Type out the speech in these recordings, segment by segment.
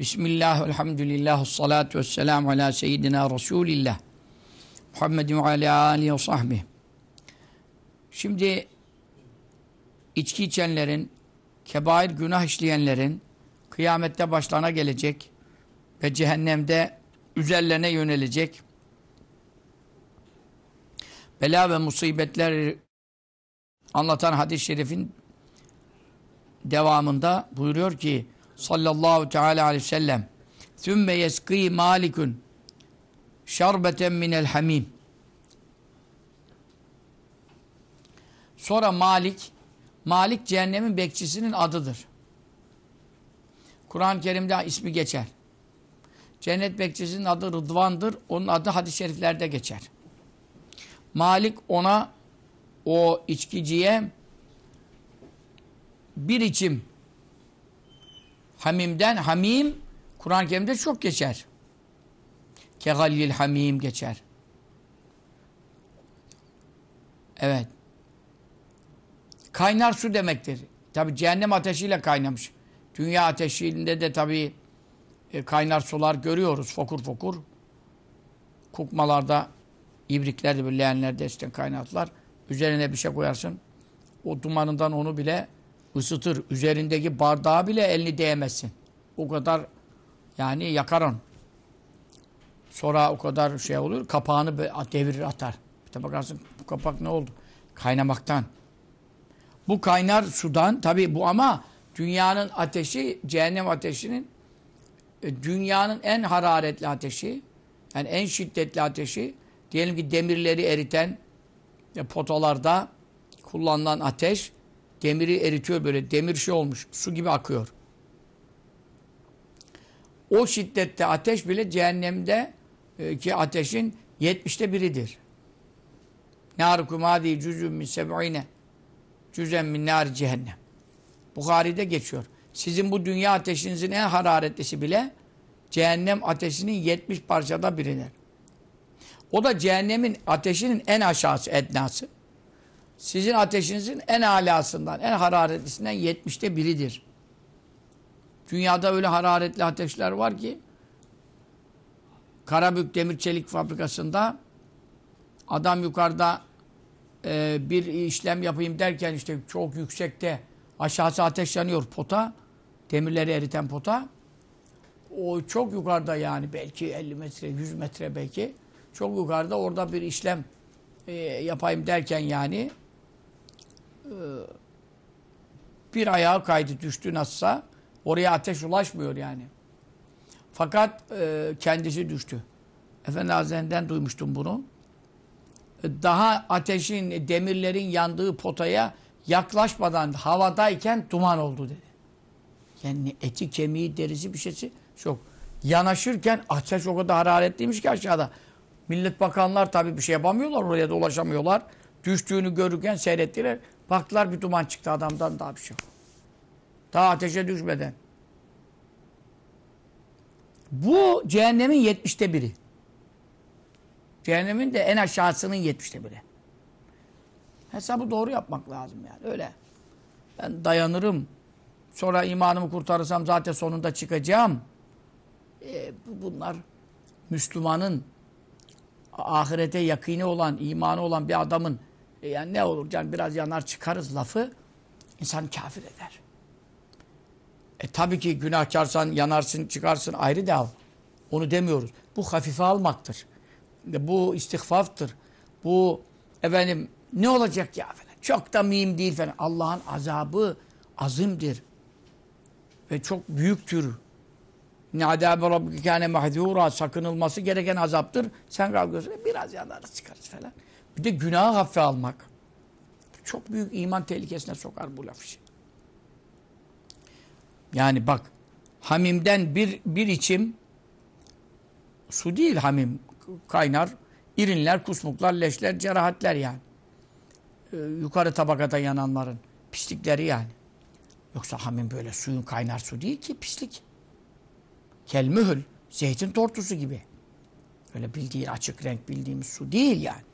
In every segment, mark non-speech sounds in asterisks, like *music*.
Bismillah, elhamdülillah, salatu vesselamu ala seyyidina Resulillah. Muhammedin ve ala alihi ve sahbihi. Şimdi içki içenlerin, kebair günah işleyenlerin kıyamette başlarına gelecek ve cehennemde üzerlerine yönelecek bela ve musibetler anlatan hadis-i şerifin devamında buyuruyor ki sallallahu teala aleyhi ve sellem ثُمَّ يَسْقِي مَالِكٌ شَرْبَةً مِنَ الْحَمِيمِ Sonra Malik, Malik cehennemin bekçisinin adıdır. Kur'an-ı Kerim'de ismi geçer. Cennet bekçisinin adı Rıdvan'dır. Onun adı hadis-i şeriflerde geçer. Malik ona o içkiciye bir içim hamimden hamim Kur'an-ı Kerim'de çok geçer. Kegallil hamim geçer. Evet. Kaynar su demektir. Tabi cehennem ateşiyle kaynamış. Dünya ateşinde de tabi e, kaynar sular görüyoruz fokur fokur. Kukmalarda, ibriklerde, leğenlerde işte kaynatlar. Üzerine bir şey koyarsın. O dumanından onu bile ısıtır. Üzerindeki bardağı bile elini değemezsin. O kadar yani yakar Sonra o kadar şey olur. Kapağını devirir atar. Bir bakarsın bu kapak ne oldu? Kaynamaktan. Bu kaynar sudan tabi bu ama dünyanın ateşi cehennem ateşinin e, dünyanın en hararetli ateşi yani en şiddetli ateşi diyelim ki demirleri eriten e, potalarda kullanılan ateş demiri eritiyor böyle demir şey olmuş su gibi akıyor. O şiddette ateş bile cehennemde e, ki ateşin yetmişte biridir. Nârukum hâdî cüzüm min seb'ine cüzen min nâri cehennem. Bukhari'de geçiyor. Sizin bu dünya ateşinizin en hararetlisi bile cehennem ateşinin 70 parçada biridir. O da cehennemin ateşinin en aşağısı, ednası. Sizin ateşinizin en alasından, en hararetlisinden 70'te biridir. Dünyada öyle hararetli ateşler var ki Karabük Demir Çelik Fabrikası'nda adam yukarıda e, bir işlem yapayım derken işte çok yüksekte aşağısı ateşleniyor pota. Demirleri eriten pota. O çok yukarıda yani belki 50 metre, 100 metre belki. Çok yukarıda orada bir işlem e, yapayım derken yani bir ayağı kaydı düştü nasılsa oraya ateş ulaşmıyor yani. Fakat e, kendisi düştü. Efendi Hazretleri'nden duymuştum bunu. Daha ateşin, demirlerin yandığı potaya yaklaşmadan havadayken duman oldu dedi. Yani eti, kemiği, derisi bir şeysi çok. Yanaşırken ateş o kadar hararetliymiş ki aşağıda. Millet bakanlar tabii bir şey yapamıyorlar. Oraya da ulaşamıyorlar. Düştüğünü görürken seyrettiler. Baktılar bir duman çıktı adamdan daha bir şey yok. Daha ateşe düşmeden. Bu cehennemin yetmişte biri. Cehennemin de en aşağısının yetmişte biri. Hesabı doğru yapmak lazım yani. Öyle. Ben dayanırım. Sonra imanımı kurtarırsam zaten sonunda çıkacağım. E, bunlar Müslümanın ahirete yakini olan, imanı olan bir adamın e, yani ne olur can biraz yanar çıkarız lafı insan kafir eder. E tabii ki günahkarsan yanarsın çıkarsın ayrı da onu demiyoruz. Bu hafife almaktır. Bu istihfaftır. Bu efendim ne olacak ya falan. Çok da mühim değil falan. Allah'ın azabı azimdir. Ve çok büyüktür. Ne adabe rabbike kâne mahzûrâ sakınılması gereken azaptır. Sen kalkıyorsun biraz yanarız çıkarız falan. Bir de günahı hafife almak. Çok büyük iman tehlikesine sokar bu laf işi. Yani bak hamimden bir, bir içim su değil hamim kaynar irinler, kusmuklar, leşler, cerahatler yani. Ee, yukarı tabakada yananların pislikleri yani. Yoksa hamim böyle suyun kaynar su değil ki pislik. Kelmühül, zeytin tortusu gibi. Öyle bildiğin açık renk bildiğimiz su değil yani.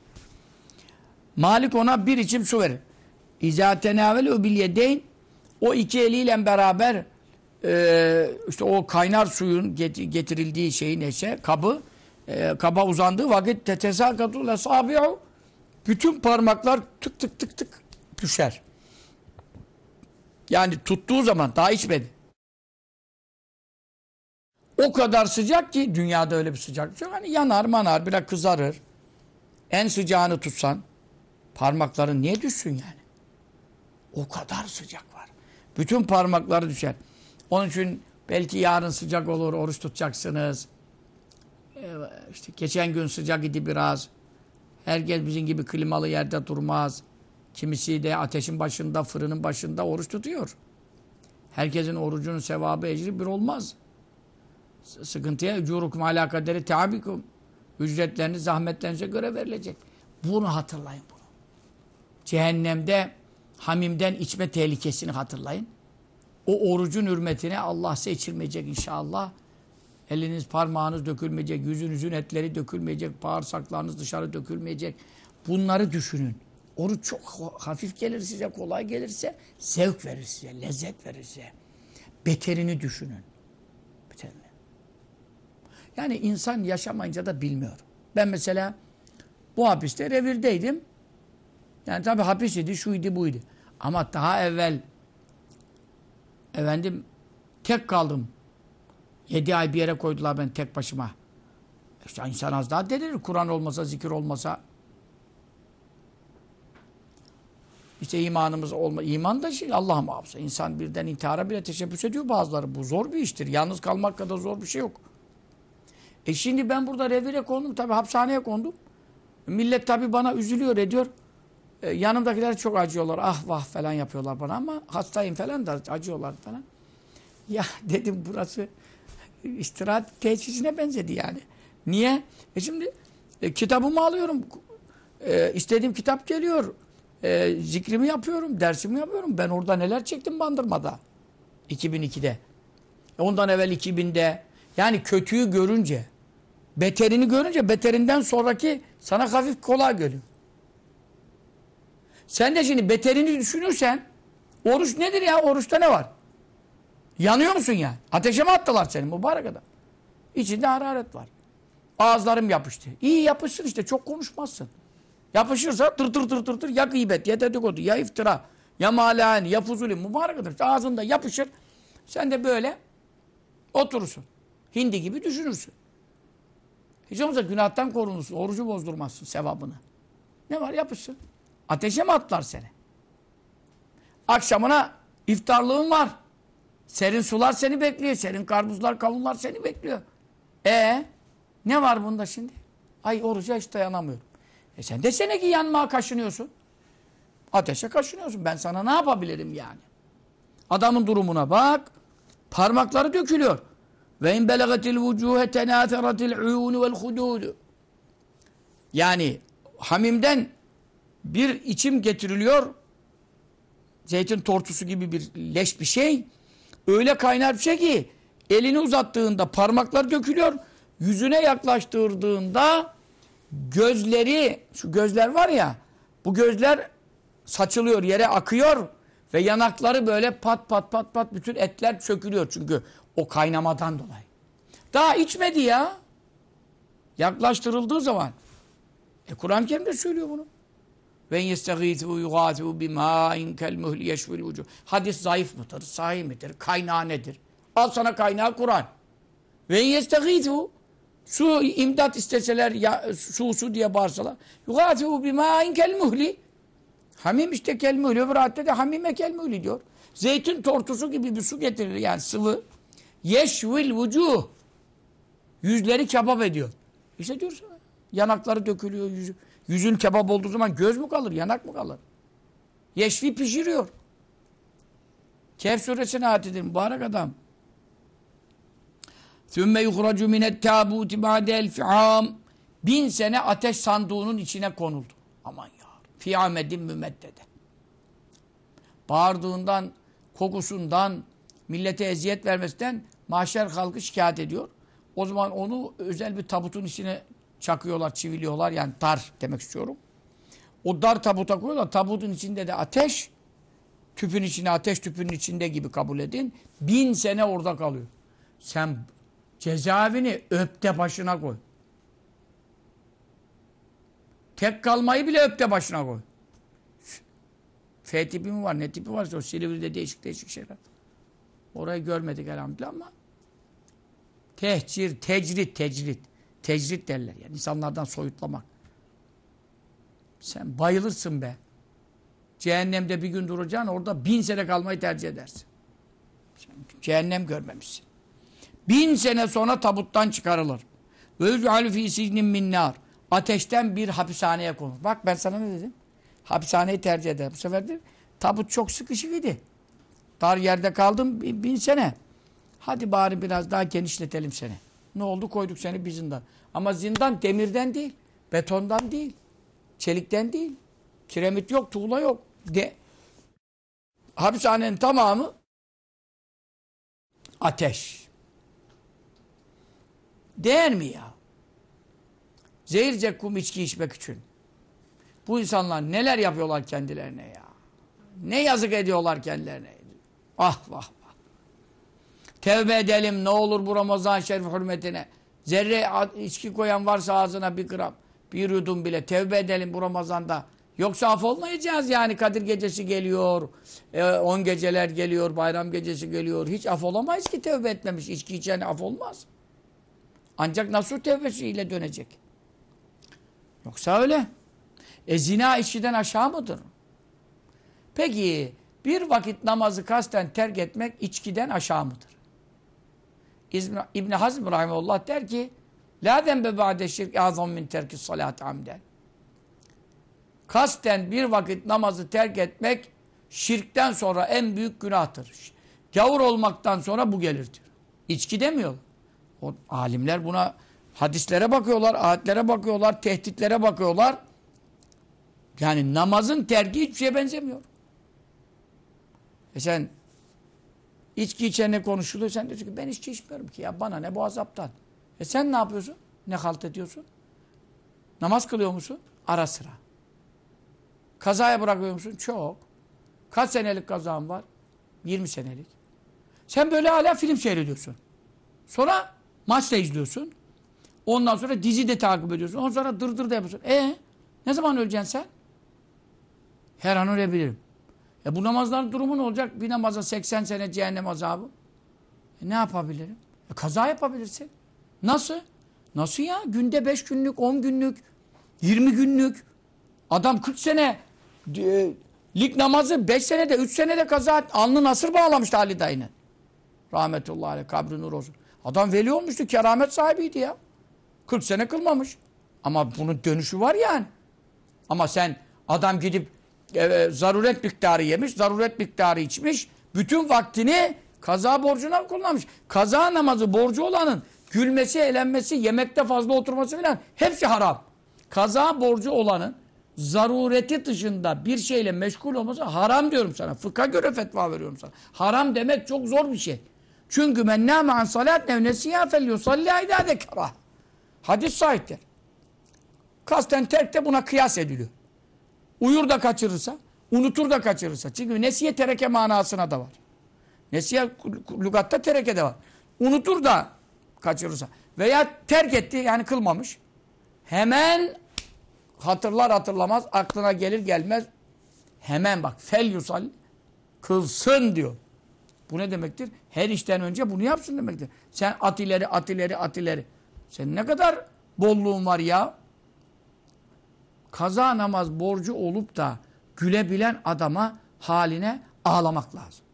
Malik ona bir içim su verir. İzâ tenâvelû bil yedeyn o iki eliyle beraber e, işte o kaynar suyun getirildiği şeyi neşe kabı e, kaba uzandığı vakit tetezakatu lesabi'u bütün parmaklar tık tık tık tık düşer. Yani tuttuğu zaman daha içmedi. O kadar sıcak ki dünyada öyle bir sıcak yok. Hani yanar manar biraz kızarır. En sıcağını tutsan parmakların niye düşsün yani? O kadar sıcak var. Bütün parmakları düşer. Onun için belki yarın sıcak olur, oruç tutacaksınız. Ee, işte geçen gün sıcak idi biraz. Herkes bizim gibi klimalı yerde durmaz. Kimisi de ateşin başında, fırının başında oruç tutuyor. Herkesin orucunun sevabı, ecri bir olmaz. Sıkıntıya ücurukum ala kaderi teabikum. Ücretleriniz zahmetlerinize göre verilecek. Bunu hatırlayın bunu. Cehennemde hamimden içme tehlikesini hatırlayın. O orucun hürmetine Allah size içirmeyecek inşallah. Eliniz parmağınız dökülmeyecek, yüzünüzün etleri dökülmeyecek, bağırsaklarınız dışarı dökülmeyecek. Bunları düşünün. Oruç çok hafif gelir size, kolay gelirse zevk verir size, lezzet verir size. Beterini düşünün. Beterini. Yani insan yaşamayınca da bilmiyor. Ben mesela bu hapiste revirdeydim. Yani tabi hapis idi, şuydu, buydu. Ama daha evvel efendim tek kaldım. Yedi ay bir yere koydular ben tek başıma. İşte insan az daha delirir. Kur'an olmasa, zikir olmasa. İşte imanımız olma. İman da şey Allah muhafaza. İnsan birden intihara bile teşebbüs ediyor bazıları. Bu zor bir iştir. Yalnız kalmak kadar zor bir şey yok. E şimdi ben burada revire kondum. Tabi hapishaneye kondum. Millet tabi bana üzülüyor ediyor. E, yanımdakiler çok acıyorlar. Ah vah falan yapıyorlar bana ama hastayım falan da acıyorlar falan. Ya *laughs* dedim burası istirahat tesisine benzedi yani. Niye? E şimdi e, kitabımı alıyorum. E, istediğim kitap geliyor. E, zikrimi yapıyorum, dersimi yapıyorum. Ben orada neler çektim bandırmada. 2002'de. E, ondan evvel 2000'de. Yani kötüyü görünce, beterini görünce beterinden sonraki sana hafif kolay geliyor. Sen de şimdi beterini düşünürsen oruç nedir ya? Oruçta ne var? Yanıyor musun ya? Ateşe mi attılar seni mübarek adam? İçinde hararet var. Ağızlarım yapıştı. İyi yapışsın işte çok konuşmazsın. Yapışırsa tır tır tır tır tır ya gıybet ya dedikodu ya iftira ya malani ya fuzuli mübarek adam. Ağzında yapışır. Sen de böyle oturursun. Hindi gibi düşünürsün. Hiç olmazsa günahtan korunursun. Orucu bozdurmazsın sevabını. Ne var yapışsın. Ateşe mi atlar seni? Akşamına iftarlığın var. Serin sular seni bekliyor. Serin karpuzlar, kavunlar seni bekliyor. E ne var bunda şimdi? Ay oruca hiç dayanamıyorum. E sen desene ki yanmaya kaşınıyorsun. Ateşe kaşınıyorsun. Ben sana ne yapabilirim yani? Adamın durumuna bak. Parmakları dökülüyor. Ve in belagatil vucuhe tenâtheratil uyûnu vel hudûdu. Yani hamimden bir içim getiriliyor. Zeytin tortusu gibi bir leş bir şey. Öyle kaynar bir şey ki elini uzattığında parmaklar dökülüyor. Yüzüne yaklaştırdığında gözleri, şu gözler var ya, bu gözler saçılıyor, yere akıyor ve yanakları böyle pat pat pat pat bütün etler sökülüyor çünkü o kaynamadan dolayı. Daha içmedi ya. Yaklaştırıldığı zaman. E Kur'an-ı Kerim'de söylüyor bunu. Ve yestegîtû yugâtû bimâin kelmuhli yeşvil vucuh. Hadis zayıf mıdır, sahih midir, kaynağı nedir? Al sana kaynağı Kur'an. Ve yestegîtû su imdat isteseler, ya, su su diye bağırsalar. Yugâtû bimâin kelmuhli. Hamim işte kelmuhli. Öbür ayette de hamime kelmuhli diyor. Zeytin tortusu gibi bir su getirilir yani sıvı. Yeşvil vucuh. Yüzleri kebap ediyor. İşte diyorsun. Yanakları dökülüyor yüzü. Yüzün kebap olduğu zaman göz mü kalır, yanak mı kalır? Yeşvi pişiriyor. Kehf suresine ayet edin. Mübarek adam. ثُمَّ يُخْرَجُ مِنَ التَّابُوتِ بَعْدَ الْفِعَامِ Bin sene ateş sandığının içine konuldu. Aman ya. Fiyamedin mümeddede. Bağırdığından, kokusundan, millete eziyet vermesinden mahşer halkı şikayet ediyor. O zaman onu özel bir tabutun içine çakıyorlar, çiviliyorlar. Yani dar demek istiyorum. O dar tabuta koyuyorlar. Tabutun içinde de ateş. tüpün içine, ateş tüpünün içinde gibi kabul edin. Bin sene orada kalıyor. Sen cezaevini öpte başına koy. Tek kalmayı bile öpte başına koy. F tipi mi var, ne tipi varsa o Silivri'de değişik değişik şeyler. Orayı görmedik elhamdülillah ama tehcir, tecrit, tecrit. Tecrit derler yani insanlardan soyutlamak. Sen bayılırsın be. Cehennemde bir gün duracaksın orada bin sene kalmayı tercih edersin. Sen cehennem görmemişsin. Bin sene sonra tabuttan çıkarılır. Ve yüz'alü fî sicnin. Ateşten bir hapishaneye konur. Bak ben sana ne dedim? Hapishaneyi tercih eder. Bu sefer de tabut çok sıkışık idi. Dar yerde kaldım bin, bin sene. Hadi bari biraz daha genişletelim seni. Ne oldu? Koyduk seni bir zindan. Ama zindan demirden değil, betondan değil, çelikten değil. Kiremit yok, tuğla yok. De Hapishanenin tamamı ateş. Değer mi ya? Zehir zekkum içki içmek için. Bu insanlar neler yapıyorlar kendilerine ya. Ne yazık ediyorlar kendilerine. Ah vah. Tevbe edelim ne olur bu Ramazan şerif hürmetine. Zerre içki koyan varsa ağzına bir gram, bir yudum bile tevbe edelim bu Ramazan'da. Yoksa af olmayacağız yani Kadir gecesi geliyor, e, on geceler geliyor, bayram gecesi geliyor. Hiç af olamayız ki tevbe etmemiş. İçki içen af olmaz. Ancak nasuh tevbesiyle dönecek. Yoksa öyle. E zina içkiden aşağı mıdır? Peki bir vakit namazı kasten terk etmek içkiden aşağı mıdır? İbn, Hazm Rahimullah der ki La dembe ba'de şirk azam min terki salat amden. Kasten bir vakit namazı terk etmek şirkten sonra en büyük günahtır. Gavur olmaktan sonra bu gelir diyor. İçki demiyor. O alimler buna hadislere bakıyorlar, ayetlere bakıyorlar, tehditlere bakıyorlar. Yani namazın terki hiçbir şeye benzemiyor. E sen içki içene konuşuluyor. Sen diyorsun ki ben içki içmiyorum ki ya bana ne bu azaptan. E sen ne yapıyorsun? Ne halt ediyorsun? Namaz kılıyor musun? Ara sıra. Kazaya bırakıyor musun? Çok. Kaç senelik kazan var? 20 senelik. Sen böyle hala film seyrediyorsun. Sonra maç da izliyorsun. Ondan sonra dizi de takip ediyorsun. Ondan sonra dırdır da yapıyorsun. E ne zaman öleceksin sen? Her an ölebilirim. E bu namazların durumu ne olacak? Bir namaza 80 sene cehennem azabı. E ne yapabilirim? E kaza yapabilirsin. Nasıl? Nasıl ya? Günde 5 günlük, 10 günlük, 20 günlük. Adam 40 sene e, lig namazı 5 senede, 3 senede kaza alnı nasır bağlamıştı Ali dayının. Rahmetullahi aleyh, kabri nur olsun. Adam veli olmuştu, keramet sahibiydi ya. 40 sene kılmamış. Ama bunun dönüşü var yani. Ama sen adam gidip e, zaruret miktarı yemiş, zaruret miktarı içmiş. Bütün vaktini kaza borcuna kullanmış. Kaza namazı borcu olanın gülmesi, eğlenmesi, yemekte fazla oturması falan hepsi haram. Kaza borcu olanın zarureti dışında bir şeyle meşgul olması haram diyorum sana. Fıkha göre fetva veriyorum sana. Haram demek çok zor bir şey. Çünkü men nâme an salât nevnesiyâ fel yusallâ idâ dekarah. Hadis sahiptir. Kasten terk de buna kıyas ediliyor. Uyur da kaçırırsa, unutur da kaçırırsa. Çünkü nesiye tereke manasına da var. Nesiye lügatta tereke de var. Unutur da kaçırırsa. Veya terk etti yani kılmamış. Hemen hatırlar hatırlamaz aklına gelir gelmez. Hemen bak fel yusal kılsın diyor. Bu ne demektir? Her işten önce bunu yapsın demektir. Sen at ileri at ileri at ileri. Sen ne kadar bolluğun var ya. Kaza namaz borcu olup da gülebilen adama haline ağlamak lazım.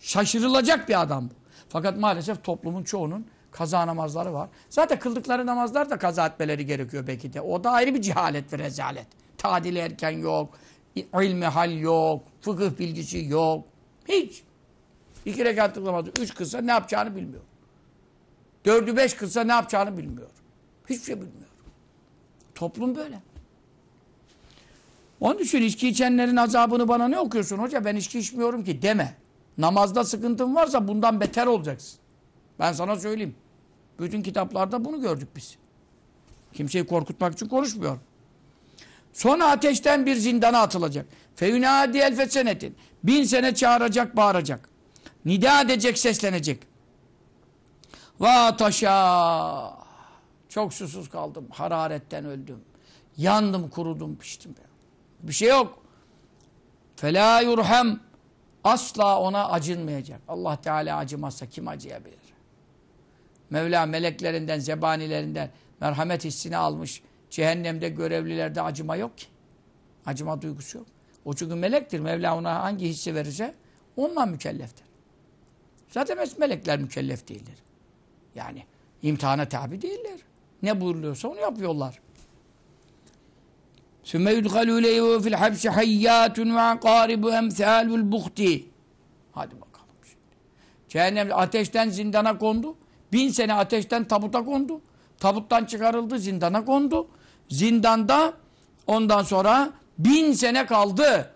Şaşırılacak bir adam bu. Fakat maalesef toplumun çoğunun kaza namazları var. Zaten kıldıkları namazlar da kaza etmeleri gerekiyor belki de. O da ayrı bir cehalet ve rezalet. Tadili erken yok, ilmi hal yok, fıkıh bilgisi yok. Hiç. İki rekatlık namazı üç kılsa ne yapacağını bilmiyor. Dördü beş kılsa ne yapacağını bilmiyor. Hiçbir şey bilmiyor. Toplum böyle. Onun için içki içenlerin azabını bana ne okuyorsun hoca ben içki içmiyorum ki deme. Namazda sıkıntın varsa bundan beter olacaksın. Ben sana söyleyeyim. Bütün kitaplarda bunu gördük biz. Kimseyi korkutmak için konuşmuyorum. Sonra ateşten bir zindana atılacak. Feyunadi elfe senetin. Bin sene çağıracak, bağıracak. Nida edecek, seslenecek. Va taşa. Çok susuz kaldım. Hararetten öldüm. Yandım, kurudum, piştim. Bir şey yok. Fela yurhem. Asla ona acınmayacak. Allah Teala acımazsa kim acıyabilir? Mevla meleklerinden, zebanilerinden merhamet hissini almış. Cehennemde görevlilerde acıma yok ki. Acıma duygusu yok. O çünkü melektir. Mevla ona hangi hissi verirse onunla mükelleftir. Zaten melekler mükellef değildir. Yani imtihana tabi değiller. Ne buyuruluyorsa onu yapıyorlar. Sümme yudhalû leyhû fil habsi hayyâtun ve akâribu emthâlul buhti. Hadi bakalım şimdi. Cehennem ateşten zindana kondu. Bin sene ateşten tabuta kondu. Tabuttan çıkarıldı, zindana kondu. Zindanda ondan sonra bin sene kaldı.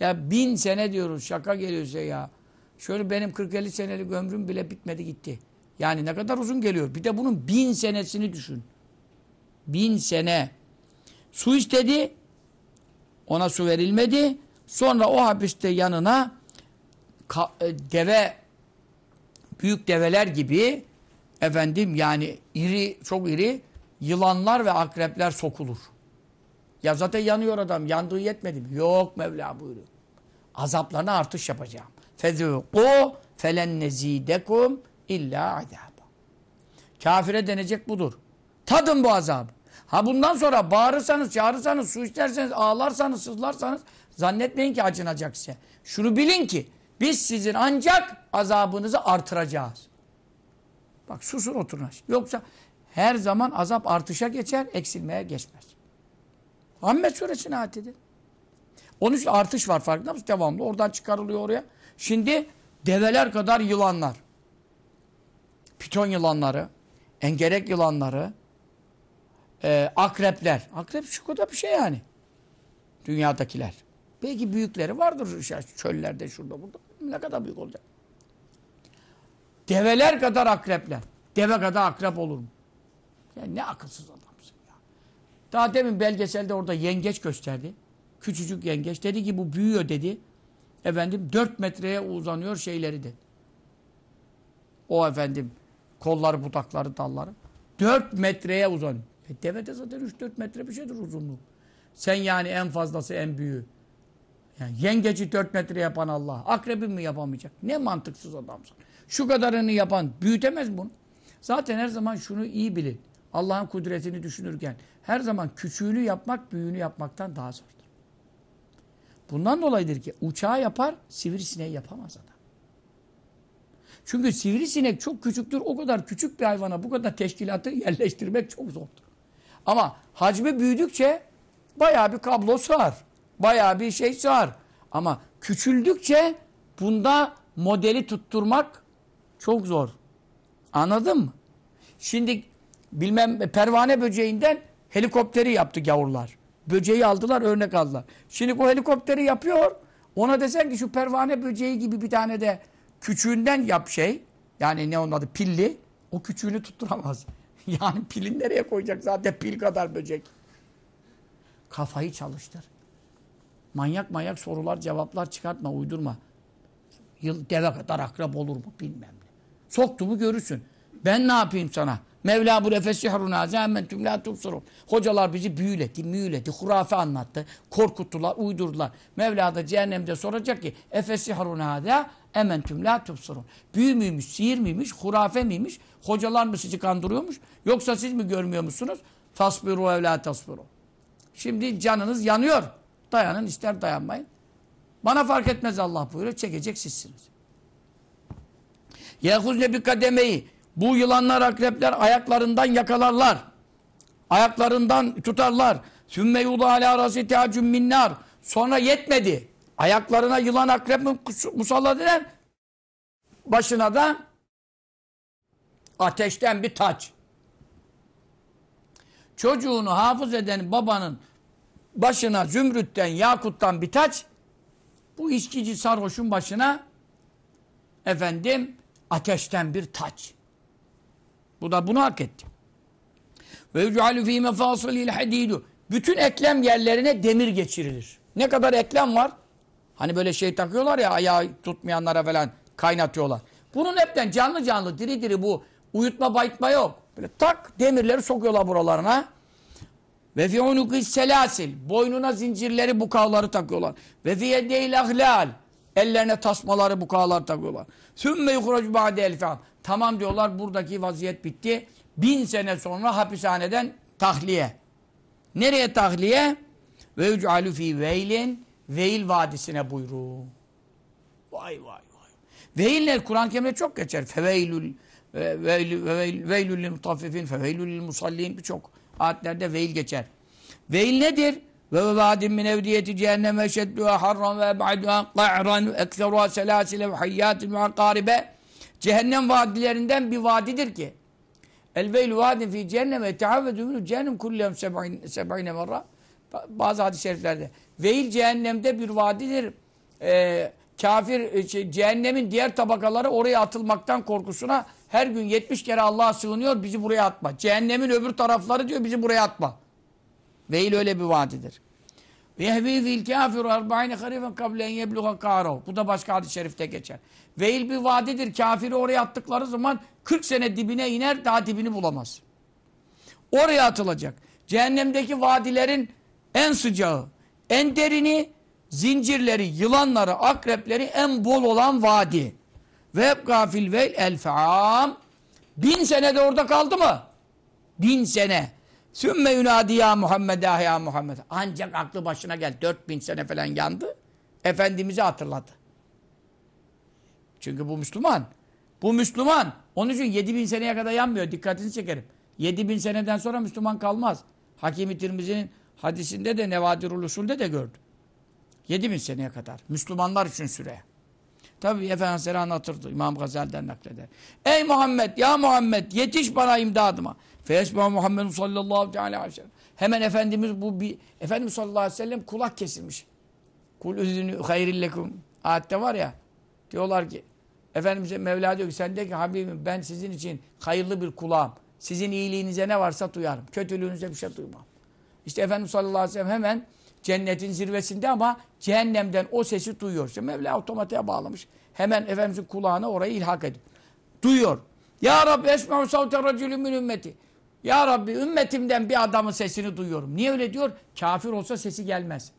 Ya bin sene diyoruz, şaka geliyor size ya. Şöyle benim 40-50 senelik ömrüm bile bitmedi gitti. Yani ne kadar uzun geliyor. Bir de bunun bin senesini düşün. Bin sene. Su istedi. Ona su verilmedi. Sonra o hapiste yanına e, deve büyük develer gibi efendim yani iri çok iri yılanlar ve akrepler sokulur. Ya zaten yanıyor adam. Yandığı yetmedi mi? Yok Mevla buyuruyor. Azaplarına artış yapacağım. Fezûkû felen nezidekum illa azaba. Kafire denecek budur. Tadın bu azabı. Ha bundan sonra bağırırsanız, çağırırsanız, su isterseniz, ağlarsanız, sızlarsanız zannetmeyin ki acınacak size. Şunu bilin ki biz sizin ancak azabınızı artıracağız. Bak susun oturun. Yoksa her zaman azap artışa geçer, eksilmeye geçmez. Muhammed suresine ayet edin. Onun için artış var farkında mısın? Devamlı oradan çıkarılıyor oraya. Şimdi develer kadar yılanlar. Piton yılanları, engerek yılanları, e, akrepler. Akrep şu kadar bir şey yani. Dünyadakiler. Belki büyükleri vardır çöllerde şurada burada. Ne kadar büyük olacak? Develer kadar akrepler. Deve kadar akrep olur mu? Ya ne akılsız adamsın ya. Daha demin belgeselde orada yengeç gösterdi. Küçücük yengeç. Dedi ki bu büyüyor dedi. Efendim 4 metreye uzanıyor şeyleri dedi. O efendim kolları, budakları, dalları. 4 metreye uzanıyor. E deve de zaten 3-4 metre bir şeydir uzunluğu. Sen yani en fazlası en büyüğü. Yani yengeci 4 metre yapan Allah. Akrebi mi yapamayacak? Ne mantıksız adamsın. Şu kadarını yapan büyütemez bunu. Zaten her zaman şunu iyi bilin. Allah'ın kudretini düşünürken her zaman küçüğünü yapmak büyüğünü yapmaktan daha zordur. Bundan dolayıdır ki uçağı yapar, sivrisineği yapamaz adam. Çünkü sivrisinek çok küçüktür. O kadar küçük bir hayvana bu kadar teşkilatı *laughs* yerleştirmek çok zordur. Ama hacmi büyüdükçe bayağı bir kablo sığar. Bayağı bir şey sığar. Ama küçüldükçe bunda modeli tutturmak çok zor. Anladın mı? Şimdi bilmem pervane böceğinden helikopteri yaptı gavurlar. Böceği aldılar örnek aldılar. Şimdi bu helikopteri yapıyor. Ona desen ki şu pervane böceği gibi bir tane de küçüğünden yap şey. Yani ne onun adı pilli. O küçüğünü tutturamaz. *laughs* Yani pilin nereye koyacak zaten pil kadar böcek. Kafayı çalıştır. Manyak manyak sorular cevaplar çıkartma uydurma. Yıl deve kadar akrab olur mu bilmem ne. Soktu mu görürsün. Ben ne yapayım sana? Mevla bu nefesihruna zâmentüm la tubsurun. Hocalar bizi büyüledi, müyledi, hurafe anlattı. Korkuttular, uydurdular. Mevla da cehennemde soracak ki efesihruna hâzâ ementüm la tubsurun. Büyü müymüş, sihir miymiş, hurafe miymiş? Hocalar mı sizi kandırıyormuş? Yoksa siz mi görmüyor musunuz? Tasbiru ev la tasbiru. Şimdi canınız yanıyor. Dayanın ister dayanmayın. Bana fark etmez Allah buyuruyor. Çekecek sizsiniz. Yehuzne bir kademeyi. Bu yılanlar, akrepler ayaklarından yakalarlar. Ayaklarından tutarlar. Sümme yuda ala rasi teacüm minnar. Sonra yetmedi. Ayaklarına yılan akrep musallat eder. Başına da ateşten bir taç. Çocuğunu hafız eden babanın başına zümrütten, yakuttan bir taç. Bu içkici sarhoşun başına efendim ateşten bir taç. Bu da bunu hak etti. Ve yucalu fî mefâsilil hadidu. bütün eklem yerlerine demir geçirilir. Ne kadar eklem var? Hani böyle şey takıyorlar ya ayağı tutmayanlara falan kaynatıyorlar. Bunun hepten canlı canlı diri diri bu uyutma bayıtma yok. Böyle tak demirleri sokuyorlar buralarına. Ve fi unuki selasil. Boynuna zincirleri, bukağları takıyorlar. Ve fi yedeyl ahlal. Ellerine tasmaları, bukağlar takıyorlar. Sümme yuhracu ba'de elfan. Tamam diyorlar buradaki vaziyet bitti. Bin sene sonra hapishaneden tahliye. Nereye tahliye? Ve yuc'alu fi veylin. Veil vadisine buyruğu. Vay vay vay. Veiller Kur'an-ı Kerim'de çok geçer. Feveylül ve veylül mutaffifin feveylül musallin birçok ayetlerde veil geçer. Veil nedir? Ve vadin min evdiyeti cehenneme şedduha harran ve ba'duha qa'ran ekseruha selasile ve hayyatin ve akaribe. Cehennem vadilerinden bir vadidir ki. El veylu vadin fi cehenneme teavvedü minü cehennem kullem seb'ine merra. Bazı hadis-i şeriflerde. Veil cehennemde bir vadidir. Ee, kafir, e, şey, cehennemin diğer tabakaları oraya atılmaktan korkusuna her gün 70 kere Allah'a sığınıyor bizi buraya atma. Cehennemin öbür tarafları diyor bizi buraya atma. Veil öyle bir vadidir. Ve yehvi fil kafiru erba'ine harifen kable en yebluğa kârav. Bu da başka hadis-i şerifte geçer. Veil bir vadidir. Kafiri oraya attıkları zaman 40 sene dibine iner daha dibini bulamaz. Oraya atılacak. Cehennemdeki vadilerin en sıcağı, en derini, zincirleri, yılanları, akrepleri en bol olan vadi. Ve hep gafil vel el fe'am. Bin senede orada kaldı mı? Bin sene. Sümme yunadi ya Muhammed ah ya Muhammed. Ancak aklı başına gel. Dört bin sene falan yandı. Efendimiz'i hatırladı. Çünkü bu Müslüman. Bu Müslüman. Onun için yedi bin seneye kadar yanmıyor. Dikkatini çekerim. Yedi bin seneden sonra Müslüman kalmaz. Hakimi Tirmizi'nin hadisinde de Nevadirul Usul'de de gördü. Yedi bin seneye kadar. Müslümanlar için süre. Tabi Efendimiz anlatırdı. İmam Gazali'den nakleder. Ey Muhammed, ya Muhammed yetiş bana imdadıma. Feyesma Muhammed sallallahu aleyhi ve sellem. Hemen Efendimiz bu bir Efendimiz sallallahu aleyhi ve sellem kulak kesilmiş. Kul üzünü hayrillekum. Ayette var ya. Diyorlar ki Efendimiz'e Mevla diyor ki sen de ki Habibim ben sizin için hayırlı bir kulağım. Sizin iyiliğinize ne varsa duyarım. Kötülüğünüze bir şey duymam. İşte Efendimiz sallallahu aleyhi ve sellem hemen cennetin zirvesinde ama cehennemden o sesi duyuyor. İşte Mevla otomatiğe bağlamış. Hemen Efendimiz'in kulağına orayı ilhak ediyor. Duyuyor. Ya Rabbi esme'u savte racülün min ümmeti. Ya Rabbi ümmetimden bir adamın sesini duyuyorum. Niye öyle diyor? Kafir olsa sesi gelmez.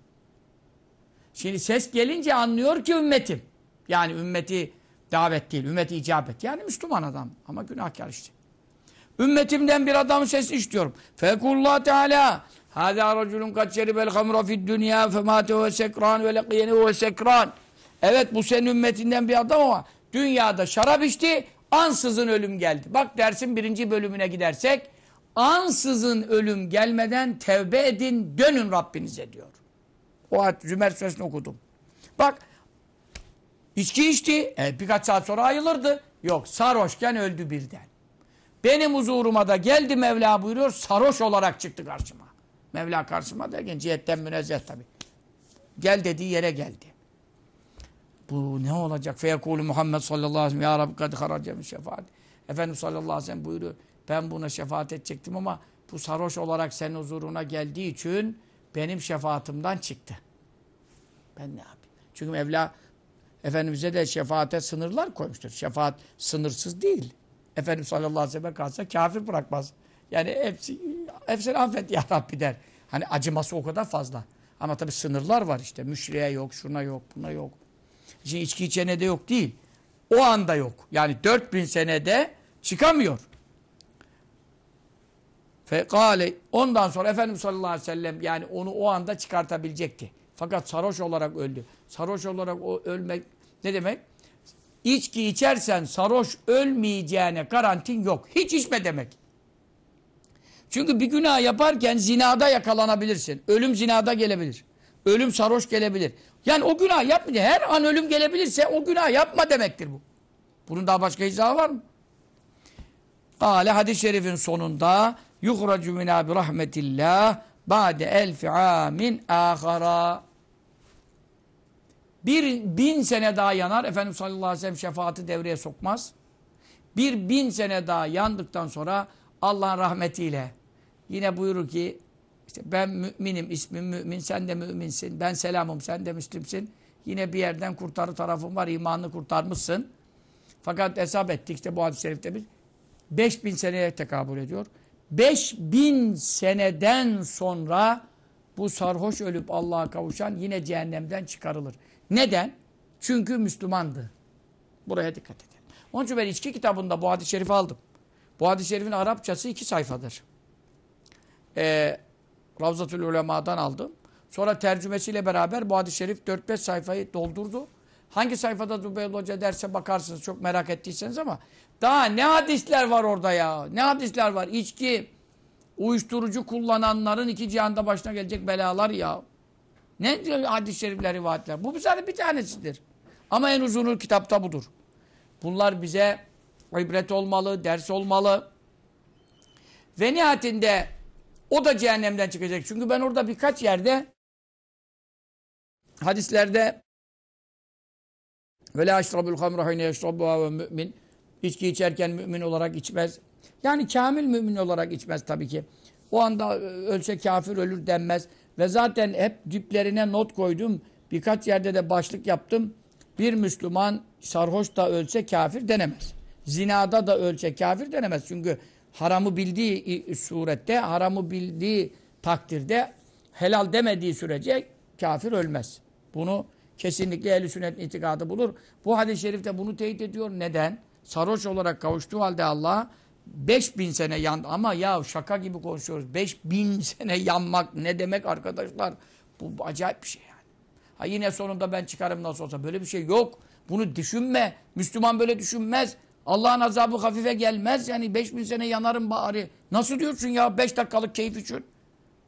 Şimdi ses gelince anlıyor ki ümmetim. Yani ümmeti davet değil, ümmeti icabet. Yani Müslüman adam ama günahkar işte. Ümmetimden bir adamın sesini istiyorum. Fekullah Teala Hâzâ raculun kad şeribel hamra fid dünya femâte ve sekran ve lekiyeni ve sekran. Evet bu senin ümmetinden bir adam ama dünyada şarap içti, ansızın ölüm geldi. Bak dersin birinci bölümüne gidersek ansızın ölüm gelmeden tevbe edin, dönün Rabbinize diyor. O ayet Zümer suresini okudum. Bak içki içti, e, birkaç saat sonra ayılırdı. Yok sarhoşken öldü birden. Benim huzuruma da geldi Mevla buyuruyor, sarhoş olarak çıktı karşıma. Mevla karşıma derken cihetten münezzeh tabi. Gel dediği yere geldi. Bu ne olacak? Feyekulu Muhammed sallallahu aleyhi ve sellem Ya Rabbi kad haracemin şefaat. Efendimiz sallallahu aleyhi ve sellem buyuruyor. Ben buna şefaat edecektim ama bu sarhoş olarak senin huzuruna geldiği için benim şefaatimden çıktı. Ben ne yapayım? Çünkü Mevla Efendimiz'e de şefaate sınırlar koymuştur. Şefaat sınırsız değil. Efendimiz sallallahu aleyhi ve sellem kalsa kafir bırakmaz. Yani hepsi, hepsini affet ya Rabbi der. Hani acıması o kadar fazla. Ama tabii sınırlar var işte. Müşriye yok, şuna yok, buna yok. Şimdi içki içene de yok değil. O anda yok. Yani 4000 senede çıkamıyor. Fekale ondan sonra Efendimiz sallallahu aleyhi ve sellem yani onu o anda çıkartabilecekti. Fakat sarhoş olarak öldü. Sarhoş olarak o ölmek ne demek? İçki içersen sarhoş ölmeyeceğine garantin yok. Hiç içme demek. Çünkü bir günah yaparken zinada yakalanabilirsin. Ölüm zinada gelebilir. Ölüm sarhoş gelebilir. Yani o günah yapma. Her an ölüm gelebilirse o günah yapma demektir bu. Bunun daha başka izahı var mı? Kale hadis-i şerifin sonunda yuhracu minâ bi rahmetillah ba'de elfi amin ahara bir bin sene daha yanar. Efendimiz sallallahu aleyhi ve sellem şefaati devreye sokmaz. Bir bin sene daha yandıktan sonra Allah'ın rahmetiyle yine buyurur ki İşte ben müminim, ismim mümin, sen de müminsin. Ben selamım, sen de müslimsin. Yine bir yerden kurtarı tarafın var, imanını kurtarmışsın. Fakat hesap ettik işte bu hadis-i şerifte biz. 5000 seneye tekabül ediyor. 5000 seneden sonra bu sarhoş ölüp Allah'a kavuşan yine cehennemden çıkarılır. Neden? Çünkü Müslümandı. Buraya dikkat edin. Onun için ben içki kitabında bu hadis-i şerifi aldım. Bu hadis-i şerifin Arapçası iki sayfadır. Ee, Ravzatül Ulema'dan aldım. Sonra tercümesiyle beraber bu hadis-i şerif 4-5 sayfayı doldurdu. Hangi sayfada Zübeyir Hoca derse bakarsınız çok merak ettiyseniz ama daha ne hadisler var orada ya. Ne hadisler var. İçki, uyuşturucu kullananların iki cihanda başına gelecek belalar ya. Ne hadis-i şerifler, rivayetler. Bu bir bir tanesidir. Ama en uzunu kitapta budur. Bunlar bize ibret olmalı, ders olmalı. Ve nihayetinde o da cehennemden çıkacak. Çünkü ben orada birkaç yerde hadislerde ve la eşrabul hamra hayne eşrabuha mümin içki içerken mümin olarak içmez. Yani kamil mümin olarak içmez tabii ki. O anda ölse kafir ölür denmez. Ve zaten hep diplerine not koydum. Birkaç yerde de başlık yaptım. Bir Müslüman sarhoş da ölse kafir denemez. Zinada da ölse kafir denemez. Çünkü haramı bildiği surette, haramı bildiği takdirde helal demediği sürece kafir ölmez. Bunu kesinlikle ehl-i sünnet itikadı bulur. Bu hadis-i şerifte bunu teyit ediyor. Neden? Sarhoş olarak kavuştuğu halde Allah 5000 sene yandı. Ama ya şaka gibi konuşuyoruz. 5000 *laughs* sene yanmak ne demek arkadaşlar? Bu acayip bir şey yani. Ha yine sonunda ben çıkarım nasıl olsa. Böyle bir şey yok. Bunu düşünme. Müslüman böyle düşünmez. Allah'ın azabı hafife gelmez. Yani 5000 sene yanarım bari. Nasıl diyorsun ya 5 dakikalık keyif için?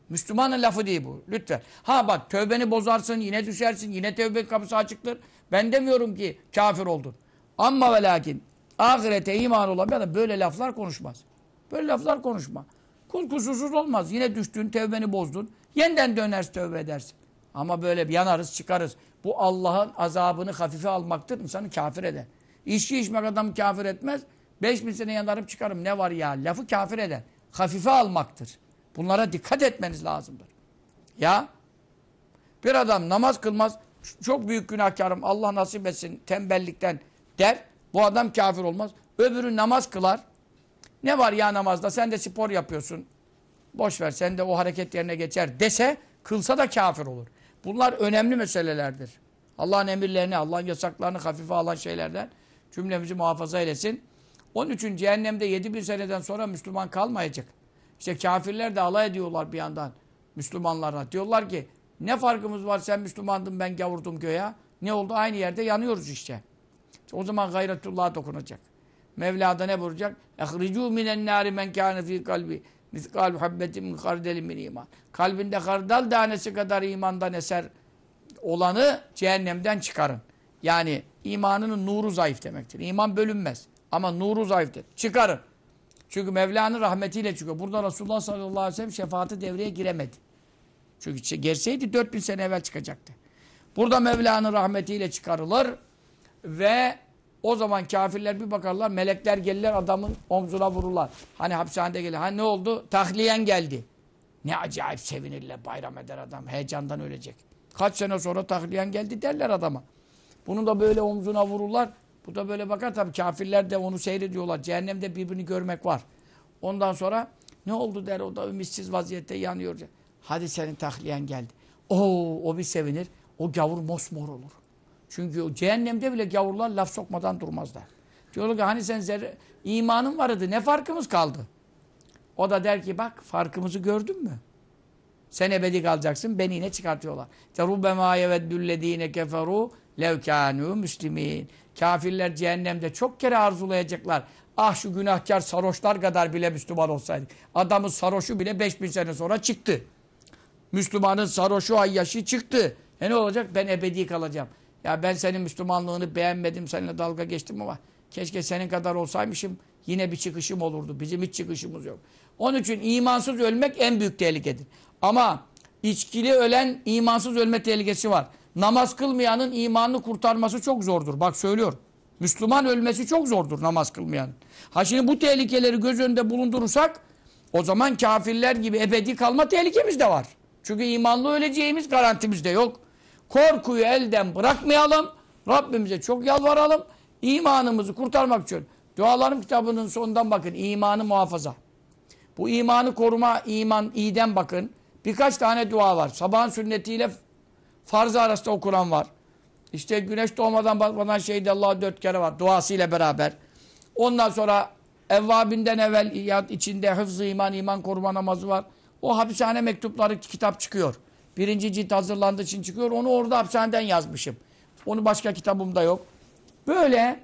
Müslümanın lafı değil bu. Lütfen. Ha bak tövbeni bozarsın, yine düşersin, yine tövbe kapısı açıktır. Ben demiyorum ki kafir oldun. Ama ve lakin ahirete iman olan bir adam böyle laflar konuşmaz. Böyle laflar konuşma. Kul kusursuz olmaz. Yine düştün, tövbeni bozdun. Yeniden dönersin, tövbe edersin. Ama böyle yanarız, çıkarız. Bu Allah'ın azabını hafife almaktır. İnsanı kafir eder. İçki içmek adamı kafir etmez. Beş bin sene yanarım çıkarım. Ne var ya? Lafı kafir eder. Hafife almaktır. Bunlara dikkat etmeniz lazımdır. Ya bir adam namaz kılmaz, çok büyük günahkarım, Allah nasip etsin tembellikten der. Bu adam kafir olmaz. Öbürü namaz kılar. Ne var ya namazda sen de spor yapıyorsun. Boş ver sen de o hareket yerine geçer dese kılsa da kafir olur. Bunlar önemli meselelerdir. Allah'ın emirlerini, Allah'ın yasaklarını hafife alan şeylerden cümlemizi muhafaza eylesin. Onun için cehennemde 7 bin seneden sonra Müslüman kalmayacak. İşte kafirler de alay ediyorlar bir yandan Müslümanlara. Diyorlar ki ne farkımız var sen Müslümandın ben gavurdum göğe. Ne oldu? Aynı yerde yanıyoruz işte. işte o zaman gayretullah'a dokunacak. Mevla da ne buyuracak? اَخْرِجُوا مِنَ النَّارِ مَنْ كَانَ ف۪ي قَلْبِ مِثْقَالُ حَبَّةٍ مِنْ خَرْدَلٍ مِنْ iman. Kalbinde kardal tanesi kadar imandan eser olanı cehennemden çıkarın. Yani imanının nuru zayıf demektir. İman bölünmez. Ama nuru zayıftır. Çıkarın. Çünkü Mevla'nın rahmetiyle çıkıyor. Burada Resulullah sallallahu aleyhi ve sellem şefaati devreye giremedi. Çünkü girseydi 4000 sene evvel çıkacaktı. Burada Mevla'nın rahmetiyle çıkarılır ve o zaman kafirler bir bakarlar, melekler gelirler adamın omzuna vururlar. Hani hapishanede gelir. Ha ne oldu? Tahliyen geldi. Ne acayip sevinirler, bayram eder adam. Heyecandan ölecek. Kaç sene sonra tahliyen geldi derler adama. Bunu da böyle omzuna vururlar. Bu da böyle bakar tabii kafirler de onu seyrediyorlar. Cehennemde birbirini görmek var. Ondan sonra ne oldu der o da ümitsiz vaziyette yanıyor. Hadi senin tahliyen geldi. Oo, o bir sevinir. O gavur mosmor olur. Çünkü cehennemde bile gavurlar laf sokmadan durmazlar. Diyorlar ki hani sen zerre, imanın vardı ne farkımız kaldı? O da der ki bak farkımızı gördün mü? Sen ebedi kalacaksın beni yine çıkartıyorlar. Terubbema yeveddüllezine keferu lev kânû müslimin. Kafirler cehennemde çok kere arzulayacaklar. Ah şu günahkar sarhoşlar kadar bile Müslüman olsaydık. Adamın sarhoşu bile 5000 sene sonra çıktı. Müslümanın sarhoşu ayyaşı çıktı. E ne olacak? Ben ebedi kalacağım. Ya ben senin Müslümanlığını beğenmedim, seninle dalga geçtim ama keşke senin kadar olsaymışım yine bir çıkışım olurdu. Bizim hiç çıkışımız yok. Onun için imansız ölmek en büyük tehlikedir. Ama içkili ölen imansız ölme tehlikesi var. Namaz kılmayanın imanını kurtarması çok zordur. Bak söylüyorum. Müslüman ölmesi çok zordur namaz kılmayanın. Ha şimdi bu tehlikeleri göz önünde bulundurursak O zaman kafirler gibi ebedi kalma tehlikemiz de var. Çünkü imanlı öleceğimiz garantimiz de yok. Korkuyu elden bırakmayalım. Rabbimize çok yalvaralım. İmanımızı kurtarmak için. Dualarım kitabının sonundan bakın. imanı muhafaza. Bu imanı koruma, iman, iyiden bakın. Birkaç tane dua var. Sabahın sünnetiyle farz arasında okuran var. İşte güneş doğmadan batmadan şeyde Allah dört kere var. Duasıyla beraber. Ondan sonra evvabinden evvel içinde hıfzı iman, iman koruma namazı var. O hapishane mektupları kitap çıkıyor. Birinci cilt hazırlandığı için çıkıyor. Onu orada hapishaneden yazmışım. Onu başka kitabımda yok. Böyle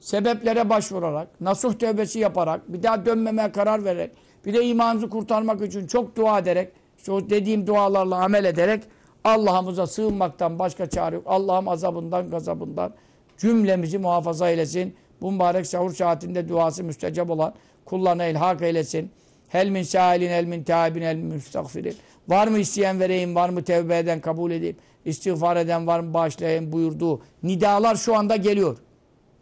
sebeplere başvurarak, nasuh tövbesi yaparak, bir daha dönmemeye karar vererek, bir de imanınızı kurtarmak için çok dua ederek, işte o dediğim dualarla amel ederek Allah'ımıza sığınmaktan başka çare yok. Allah'ım azabından, gazabından cümlemizi muhafaza eylesin. Bu mübarek sahur saatinde duası müstecap olan kullarına ilhak eylesin. Hel min sâilin, el min tâibin, el min. Var mı isteyen vereyim, var mı tevbe eden kabul edeyim, istiğfar eden var mı bağışlayayım buyurduğu nidalar şu anda geliyor.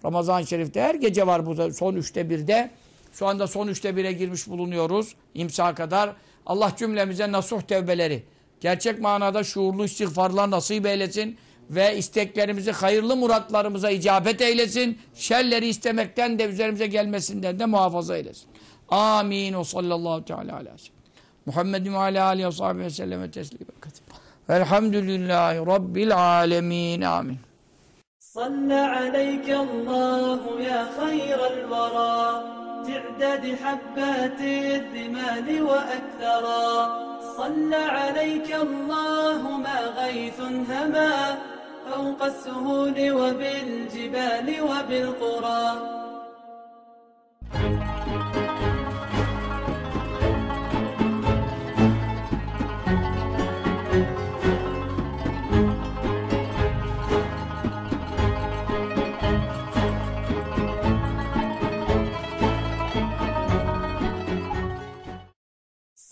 Ramazan-ı Şerif'te her gece var bu son üçte birde. Şu anda son üçte bire girmiş bulunuyoruz. İmsa kadar. Allah cümlemize nasuh tevbeleri, gerçek manada şuurlu istiğfarlar nasip eylesin ve isteklerimizi, hayırlı muratlarımıza icabet eylesin. Şerleri istemekten de üzerimize gelmesinden de muhafaza eylesin. Amin. O sallallahu teala aleyhi ve sellem. Muhammedin ve aleyhi aleyhi ve sahibi ve selleme teslim. Velhamdülillahi Rabbil alemin. Amin. صلى عليك الله يا خير الورى تعداد حبات الرمال وأكثرا صلى عليك الله ما غيث هما فوق السهول وبالجبال وبالقرى.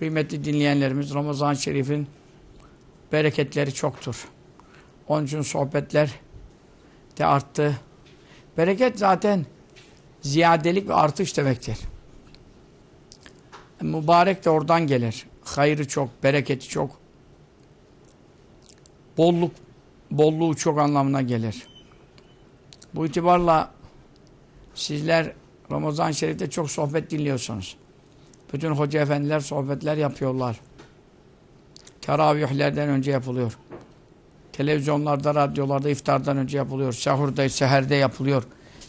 Kıymetli dinleyenlerimiz Ramazan-ı Şerif'in bereketleri çoktur. Onun için sohbetler de arttı. Bereket zaten ziyadelik ve artış demektir. Mübarek de oradan gelir. Hayrı çok, bereketi çok. Bolluk, bolluğu çok anlamına gelir. Bu itibarla sizler Ramazan-ı Şerif'te çok sohbet dinliyorsunuz. Bütün hoca efendiler sohbetler yapıyorlar. Teravihlerden önce yapılıyor. Televizyonlarda, radyolarda iftardan önce yapılıyor. Sahurda, seherde yapılıyor.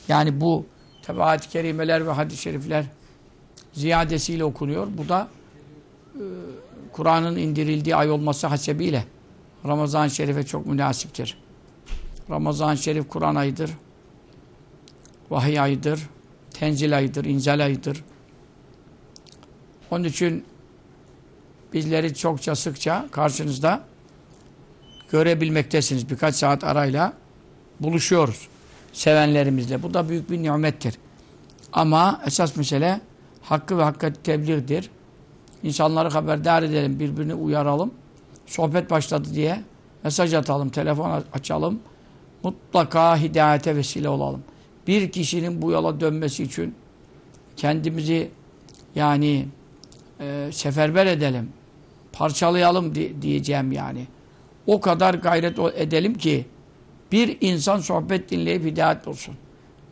Yani bu tabi ayet-i kerimeler ve hadis-i şerifler ziyadesiyle okunuyor. Bu da e, Kur'an'ın indirildiği ay olması hasebiyle Ramazan-ı Şerif'e çok münasiptir. Ramazan-ı Şerif Kur'an ayıdır. Vahiy ayıdır. Tenzil ayıdır. inzal ayıdır. Onun için bizleri çokça sıkça karşınızda görebilmektesiniz. Birkaç saat arayla buluşuyoruz sevenlerimizle. Bu da büyük bir nimettir. Ama esas mesele hakkı ve hakikati tebliğdir. İnsanları haberdar edelim, birbirini uyaralım. Sohbet başladı diye mesaj atalım, telefon açalım. Mutlaka hidayete vesile olalım. Bir kişinin bu yola dönmesi için kendimizi yani e, seferber edelim. Parçalayalım di diyeceğim yani. O kadar gayret edelim ki bir insan sohbet dinleyip hidayet olsun.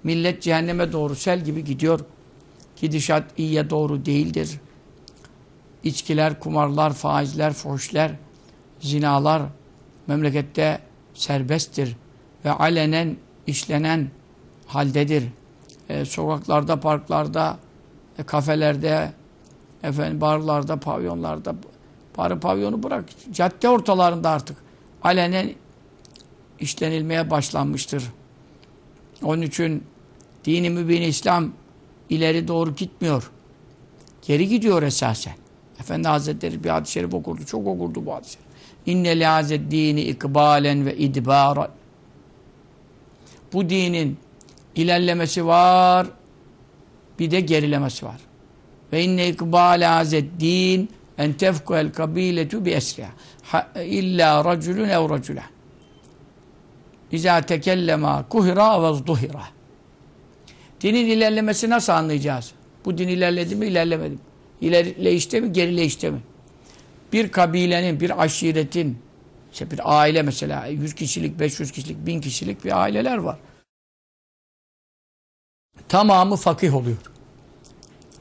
Millet cehenneme doğru sel gibi gidiyor. Gidişat iyiye doğru değildir. İçkiler, kumarlar, faizler, foşler, zinalar memlekette serbesttir. Ve alenen işlenen haldedir. E, sokaklarda, parklarda, e, kafelerde, efendim barlarda, pavyonlarda, barı pavyonu bırak, cadde ortalarında artık alenen işlenilmeye başlanmıştır. Onun için Dini mübin İslam ileri doğru gitmiyor. Geri gidiyor esasen. Efendi Hazretleri bir hadis-i şerif okurdu. Çok okurdu bu hadis-i şerif. İnne lâzed dini ikbalen ve idbâran. Bu dinin ilerlemesi var, bir de gerilemesi var. Ve inne ikbâle hazed din en tefkuel kabiletu bi esriha. İlla raculun ev racula. İzâ tekellema kuhira ve zduhira. Dinin ilerlemesi nasıl anlayacağız? Bu din ilerledi mi, ilerlemedi mi? İlerleyişte mi, gerileyişte mi? Bir kabilenin, bir aşiretin, işte bir aile mesela, 100 kişilik, 500 kişilik, 1000 kişilik bir aileler var. Tamamı fakih oluyor.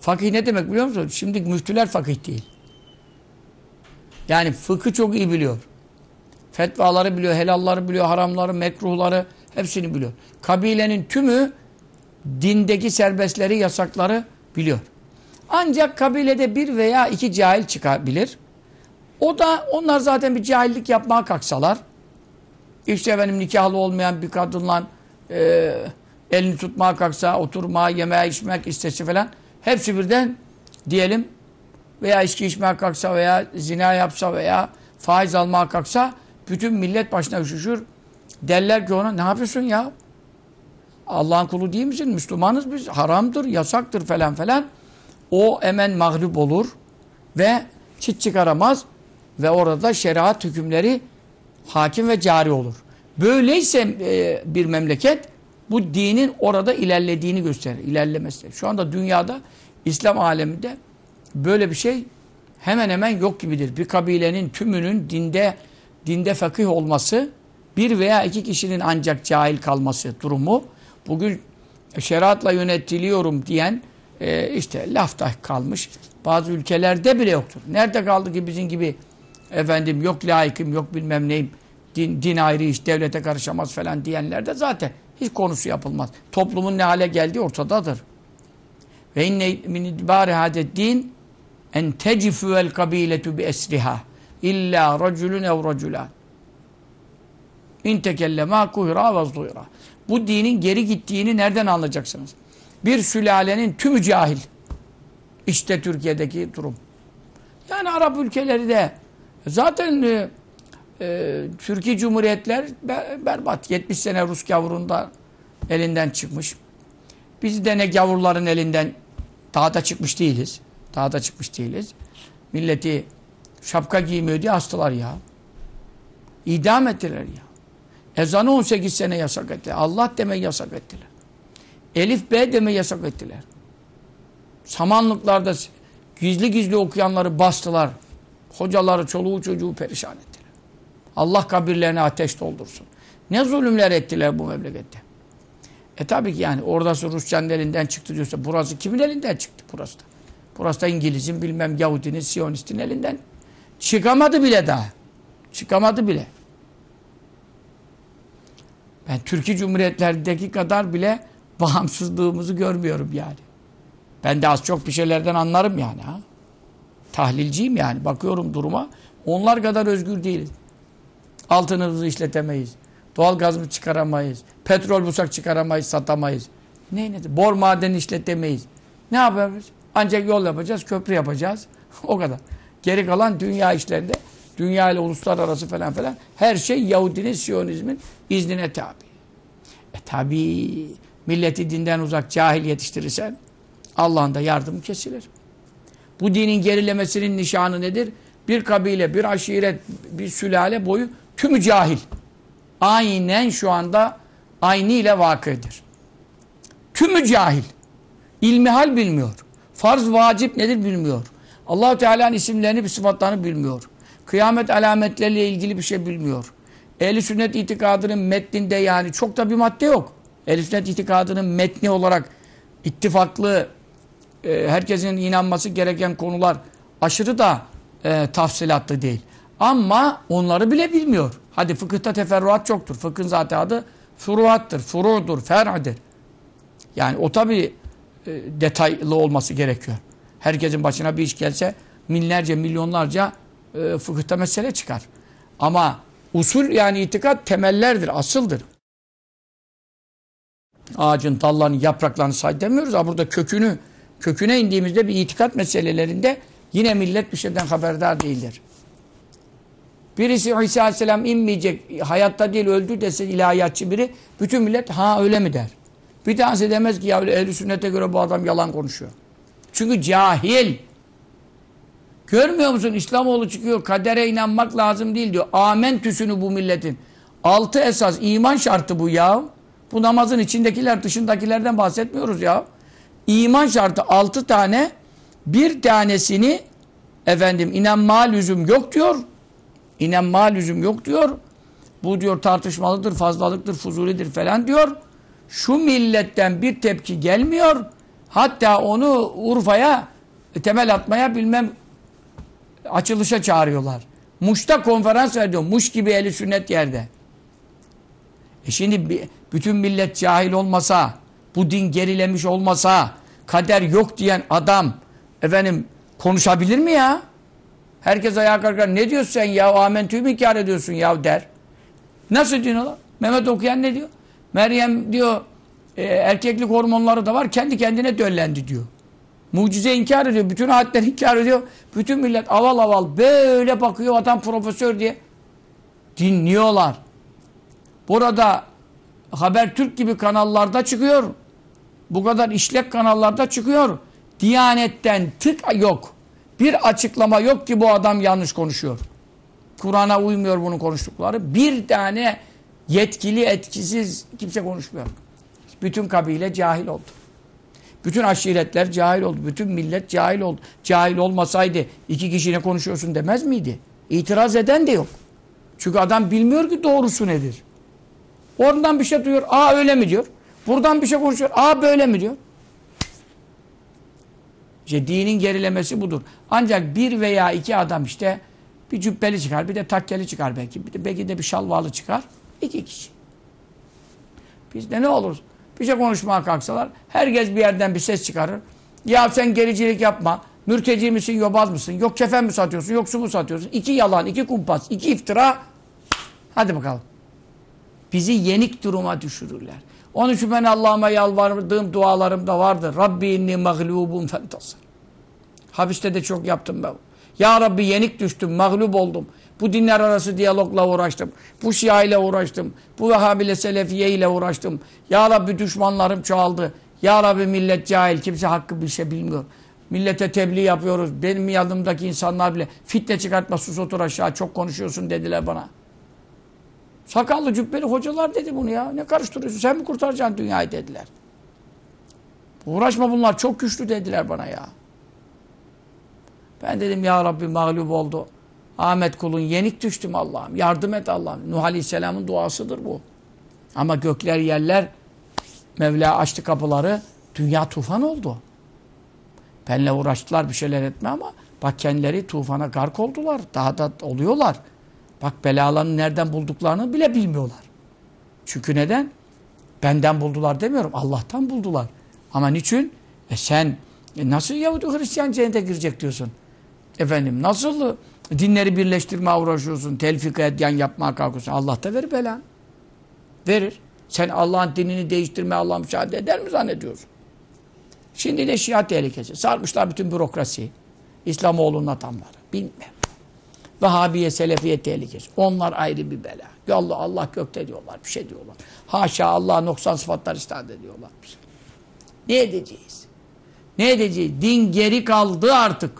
Fakih ne demek biliyor musun? Şimdi müftüler fakih değil. Yani fıkı çok iyi biliyor. Fetvaları biliyor, helalları biliyor, haramları, mekruhları hepsini biliyor. Kabilenin tümü dindeki serbestleri, yasakları biliyor. Ancak kabilede bir veya iki cahil çıkabilir. O da onlar zaten bir cahillik yapmaya kalksalar işte efendim nikahlı olmayan bir kadınla e, elini tutmaya kalksa, oturmaya, yemeğe, içmek istese falan hepsi birden diyelim veya içki içmeye kalksa veya zina yapsa veya faiz almaya kalksa bütün millet başına üşüşür. Derler ki ona ne yapıyorsun ya? Allah'ın kulu değil misin? Müslümanız biz. Haramdır, yasaktır falan falan. O hemen mağlup olur ve çit çıkaramaz ve orada şeriat hükümleri hakim ve cari olur. Böyleyse e, bir memleket bu dinin orada ilerlediğini gösterir. İlerlemesi. Şu anda dünyada İslam aleminde böyle bir şey hemen hemen yok gibidir. Bir kabilenin tümünün dinde dinde fakih olması bir veya iki kişinin ancak cahil kalması durumu bugün şeriatla yönetiliyorum diyen e, işte lafta kalmış. Bazı ülkelerde bile yoktur. Nerede kaldı ki bizim gibi efendim yok layıkım yok bilmem neyim din, din ayrı iş devlete karışamaz falan diyenlerde zaten hiç konusu yapılmaz. Toplumun ne hale geldiği ortadadır. Ve inne min idbari hadet din en tecifu el kabiletu bi esriha illa raculun ev raculan in tekellema kuhra ve zduyra. Bu dinin geri gittiğini nereden anlayacaksınız? Bir sülalenin tümü cahil. İşte Türkiye'deki durum. Yani Arap ülkeleri de zaten e, Türkiye Cumhuriyetler berbat. 70 sene Rus gavurunda elinden çıkmış. Biz de ne gavurların elinden daha da çıkmış değiliz. Daha da çıkmış değiliz. Milleti şapka giymiyor diye astılar ya. İdam ettiler ya. Ezanı 18 sene yasak ettiler. Allah demeyi yasak ettiler. Elif B demeyi yasak ettiler. Samanlıklarda gizli gizli okuyanları bastılar. Hocaları, çoluğu çocuğu perişan ettiler. Allah kabirlerine ateş doldursun. Ne zulümler ettiler bu memlekette. E tabii ki yani oradası Rusçanın elinden çıktı diyorsa burası kimin elinden çıktı burası da? Burası da İngiliz'in bilmem Yahudinin, Siyonistin elinden çıkamadı bile daha. Çıkamadı bile. Ben Türkiye Cumhuriyetlerdeki kadar bile bağımsızlığımızı görmüyorum yani. Ben de az çok bir şeylerden anlarım yani. Ha? Tahlilciyim yani. Bakıyorum duruma. Onlar kadar özgür değiliz. Altınımızı işletemeyiz. Doğal gazımızı çıkaramayız. Petrol bulsak çıkaramayız, satamayız. Ne ne? Bor madeni işletemeyiz. Ne yapıyoruz? Ancak yol yapacağız, köprü yapacağız. *laughs* o kadar. Geri kalan dünya işlerinde, dünya ile uluslararası falan falan her şey Yahudinin, Siyonizmin iznine tabi. E tabi milleti dinden uzak cahil yetiştirirsen Allah'ın da yardımı kesilir. Bu dinin gerilemesinin nişanı nedir? Bir kabile, bir aşiret, bir sülale boyu tümü cahil. Aynen şu anda aynı ile vakıdır. Tümü cahil. İlmihal bilmiyor. Farz vacip nedir bilmiyor. Allahu Teala'nın isimlerini, bir sıfatlarını bilmiyor. Kıyamet alametleriyle ilgili bir şey bilmiyor. Ehl-i sünnet itikadının metninde yani çok da bir madde yok. Ehl-i sünnet itikadının metni olarak ittifaklı e, herkesin inanması gereken konular aşırı da e, tafsilatlı değil. Ama onları bile bilmiyor. Hadi fıkıhta teferruat çoktur. Fıkhın zaten adı furuattır, furudur, fer'dir. Yani o tabi e, detaylı olması gerekiyor. Herkesin başına bir iş gelse binlerce, milyonlarca e, fıkıhta mesele çıkar. Ama usul yani itikat temellerdir, asıldır. ağacın dallarını, yapraklarını say demiyoruz. Ama burada kökünü, köküne indiğimizde bir itikat meselelerinde yine millet bir şeyden haberdar değildir. Birisi İsa Aleyhisselam inmeyecek, hayatta değil öldü dese ilahiyatçı biri, bütün millet ha öyle mi der. Bir tanesi demez ki ya ehl sünnete göre bu adam yalan konuşuyor. Çünkü cahil. Görmüyor musun? İslamoğlu çıkıyor. Kadere inanmak lazım değil diyor. Amentüsünü bu milletin. Altı esas iman şartı bu ya. Bu namazın içindekiler dışındakilerden bahsetmiyoruz ya. İman şartı altı tane. Bir tanesini efendim inanma lüzum yok diyor. İnanma lüzum yok diyor. Bu diyor tartışmalıdır, fazlalıktır, fuzulidir falan diyor. Şu milletten bir tepki gelmiyor. Hatta onu Urfa'ya temel atmaya bilmem açılışa çağırıyorlar. Muş'ta konferans veriyor. Muş gibi eli sünnet yerde. E şimdi bütün millet cahil olmasa, bu din gerilemiş olmasa, kader yok diyen adam efendim konuşabilir mi ya? Herkes ayağa kalkar. Ne diyorsun sen ya? Amentü'yü mü inkar ediyorsun ya der. Nasıl diyorlar? Mehmet okuyan ne diyor? Meryem diyor e, erkeklik hormonları da var. Kendi kendine döllendi diyor. Mucize inkar ediyor. Bütün ayetleri *laughs* inkar ediyor. Bütün millet aval aval böyle bakıyor adam profesör diye. Dinliyorlar. Burada Habertürk gibi kanallarda çıkıyor. Bu kadar işlek kanallarda çıkıyor. Diyanetten tık yok. Bir açıklama yok ki bu adam yanlış konuşuyor. Kur'an'a uymuyor bunun konuştukları. Bir tane yetkili, etkisiz kimse konuşmuyor. Bütün kabile cahil oldu. Bütün aşiretler cahil oldu. Bütün millet cahil oldu. Cahil olmasaydı iki kişiyle konuşuyorsun demez miydi? İtiraz eden de yok. Çünkü adam bilmiyor ki doğrusu nedir. Oradan bir şey duyuyor. Aa öyle mi diyor. Buradan bir şey konuşuyor. Aa böyle mi diyor. İşte dinin gerilemesi budur. Ancak bir veya iki adam işte bir cübbeli çıkar, bir de takkeli çıkar belki. Bir de belki de bir şalvalı çıkar. İki kişi. Bizde ne olur? Bir şey konuşmaya kalksalar herkes bir yerden bir ses çıkarır. Ya sen gericilik yapma. Mürteci misin, yobaz mısın? Yok kefen mi satıyorsun, yok su mu satıyorsun? İki yalan, iki kumpas, iki iftira. Hadi bakalım. Bizi yenik duruma düşürürler. Onun için ben Allah'ıma yalvardığım dualarım da vardır. Rabbi inni mağlubun fentasır. Hapiste de çok yaptım ben. Ya Rabbi yenik düştüm, mağlup oldum. Bu dinler arası diyalogla uğraştım. Bu Şia ile uğraştım. Bu Vehhabile Selefiye ile uğraştım. Ya Rabbi düşmanlarım çoğaldı. Ya Rabbi millet cahil. Kimse hakkı bir şey bilmiyor. Millete tebliğ yapıyoruz. Benim yanımdaki insanlar bile fitne çıkartma sus otur aşağı çok konuşuyorsun dediler bana. Sakallı cübbeli hocalar dedi bunu ya. Ne karıştırıyorsun? Sen mi kurtaracaksın dünyayı dediler. Uğraşma bunlar çok güçlü dediler bana ya. Ben dedim ya Rabbi mağlup oldu. Ahmet kulun yenik düştüm Allah'ım. Yardım et Allah'ım. Nuh Aleyhisselam'ın duasıdır bu. Ama gökler yerler Mevla açtı kapıları. Dünya tufan oldu. Benle uğraştılar bir şeyler etme ama bak kendileri tufana gark oldular. Daha da oluyorlar. Bak belalarını nereden bulduklarını bile bilmiyorlar. Çünkü neden? Benden buldular demiyorum. Allah'tan buldular. Ama niçin? E sen e nasıl Yahudi Hristiyan cennete girecek diyorsun? Efendim nasıl dinleri birleştirmeye uğraşıyorsun? Telfik edyan yapmaya kalkıyorsun. Allah da verir belan. Verir. Sen Allah'ın dinini değiştirmeye Allah müsaade eder mi zannediyorsun? Şimdi de Şia tehlikesi. Sarmışlar bütün bürokrasiyi. İslamoğlu'nun adamları. Bilmem. Vehhabiye, Selefiye tehlikesi. Onlar ayrı bir bela. Allah, Allah gökte diyorlar. Bir şey diyorlar. Haşa Allah noksan sıfatlar istat ediyorlar. Ne edeceğiz? Ne edeceğiz? Din geri kaldı artık.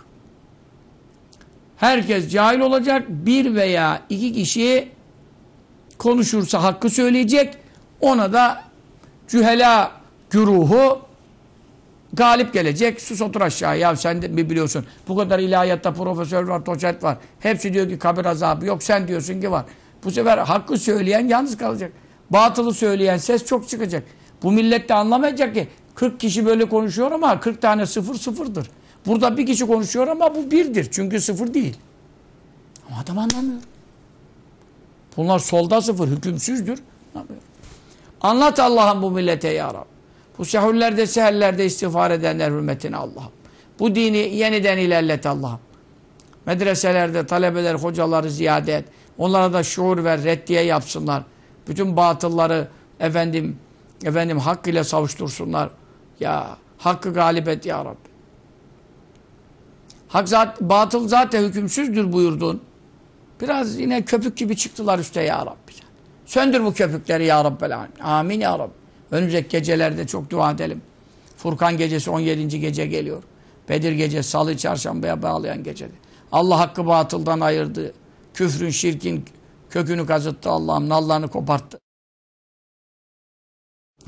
Herkes cahil olacak. Bir veya iki kişi konuşursa hakkı söyleyecek. Ona da cühela güruhu galip gelecek. Sus otur aşağı. Ya sen de mi biliyorsun? Bu kadar ilahiyatta profesör var, doçent var. Hepsi diyor ki kabir azabı yok. Sen diyorsun ki var. Bu sefer hakkı söyleyen yalnız kalacak. Batılı söyleyen ses çok çıkacak. Bu millet de anlamayacak ki 40 kişi böyle konuşuyor ama 40 tane sıfır sıfırdır. Burada bir kişi konuşuyor ama bu birdir. Çünkü sıfır değil. Ama adam anlamıyor. Bunlar solda sıfır, hükümsüzdür. Anlat Allah'ım bu millete ya Rabbi. Bu sehurlerde, seherlerde istiğfar edenler hürmetine Allah'ım. Bu dini yeniden ilerlet Allah'ım. Medreselerde talebeler, hocaları ziyade et. Onlara da şuur ver, reddiye yapsınlar. Bütün batılları efendim efendim hak ile savuştursunlar. Ya hakkı galip et ya Rabbi. Hak zat, batıl zaten hükümsüzdür buyurdun. Biraz yine köpük gibi çıktılar üste ya Rabbi. Söndür bu köpükleri ya Alemin. Amin ya Rabbi. Önümüzdeki gecelerde çok dua edelim. Furkan gecesi 17. gece geliyor. Bedir gecesi salı çarşambaya bağlayan gecede. Allah hakkı batıldan ayırdı. Küfrün, şirkin kökünü kazıttı Allah'ım. Nallarını koparttı.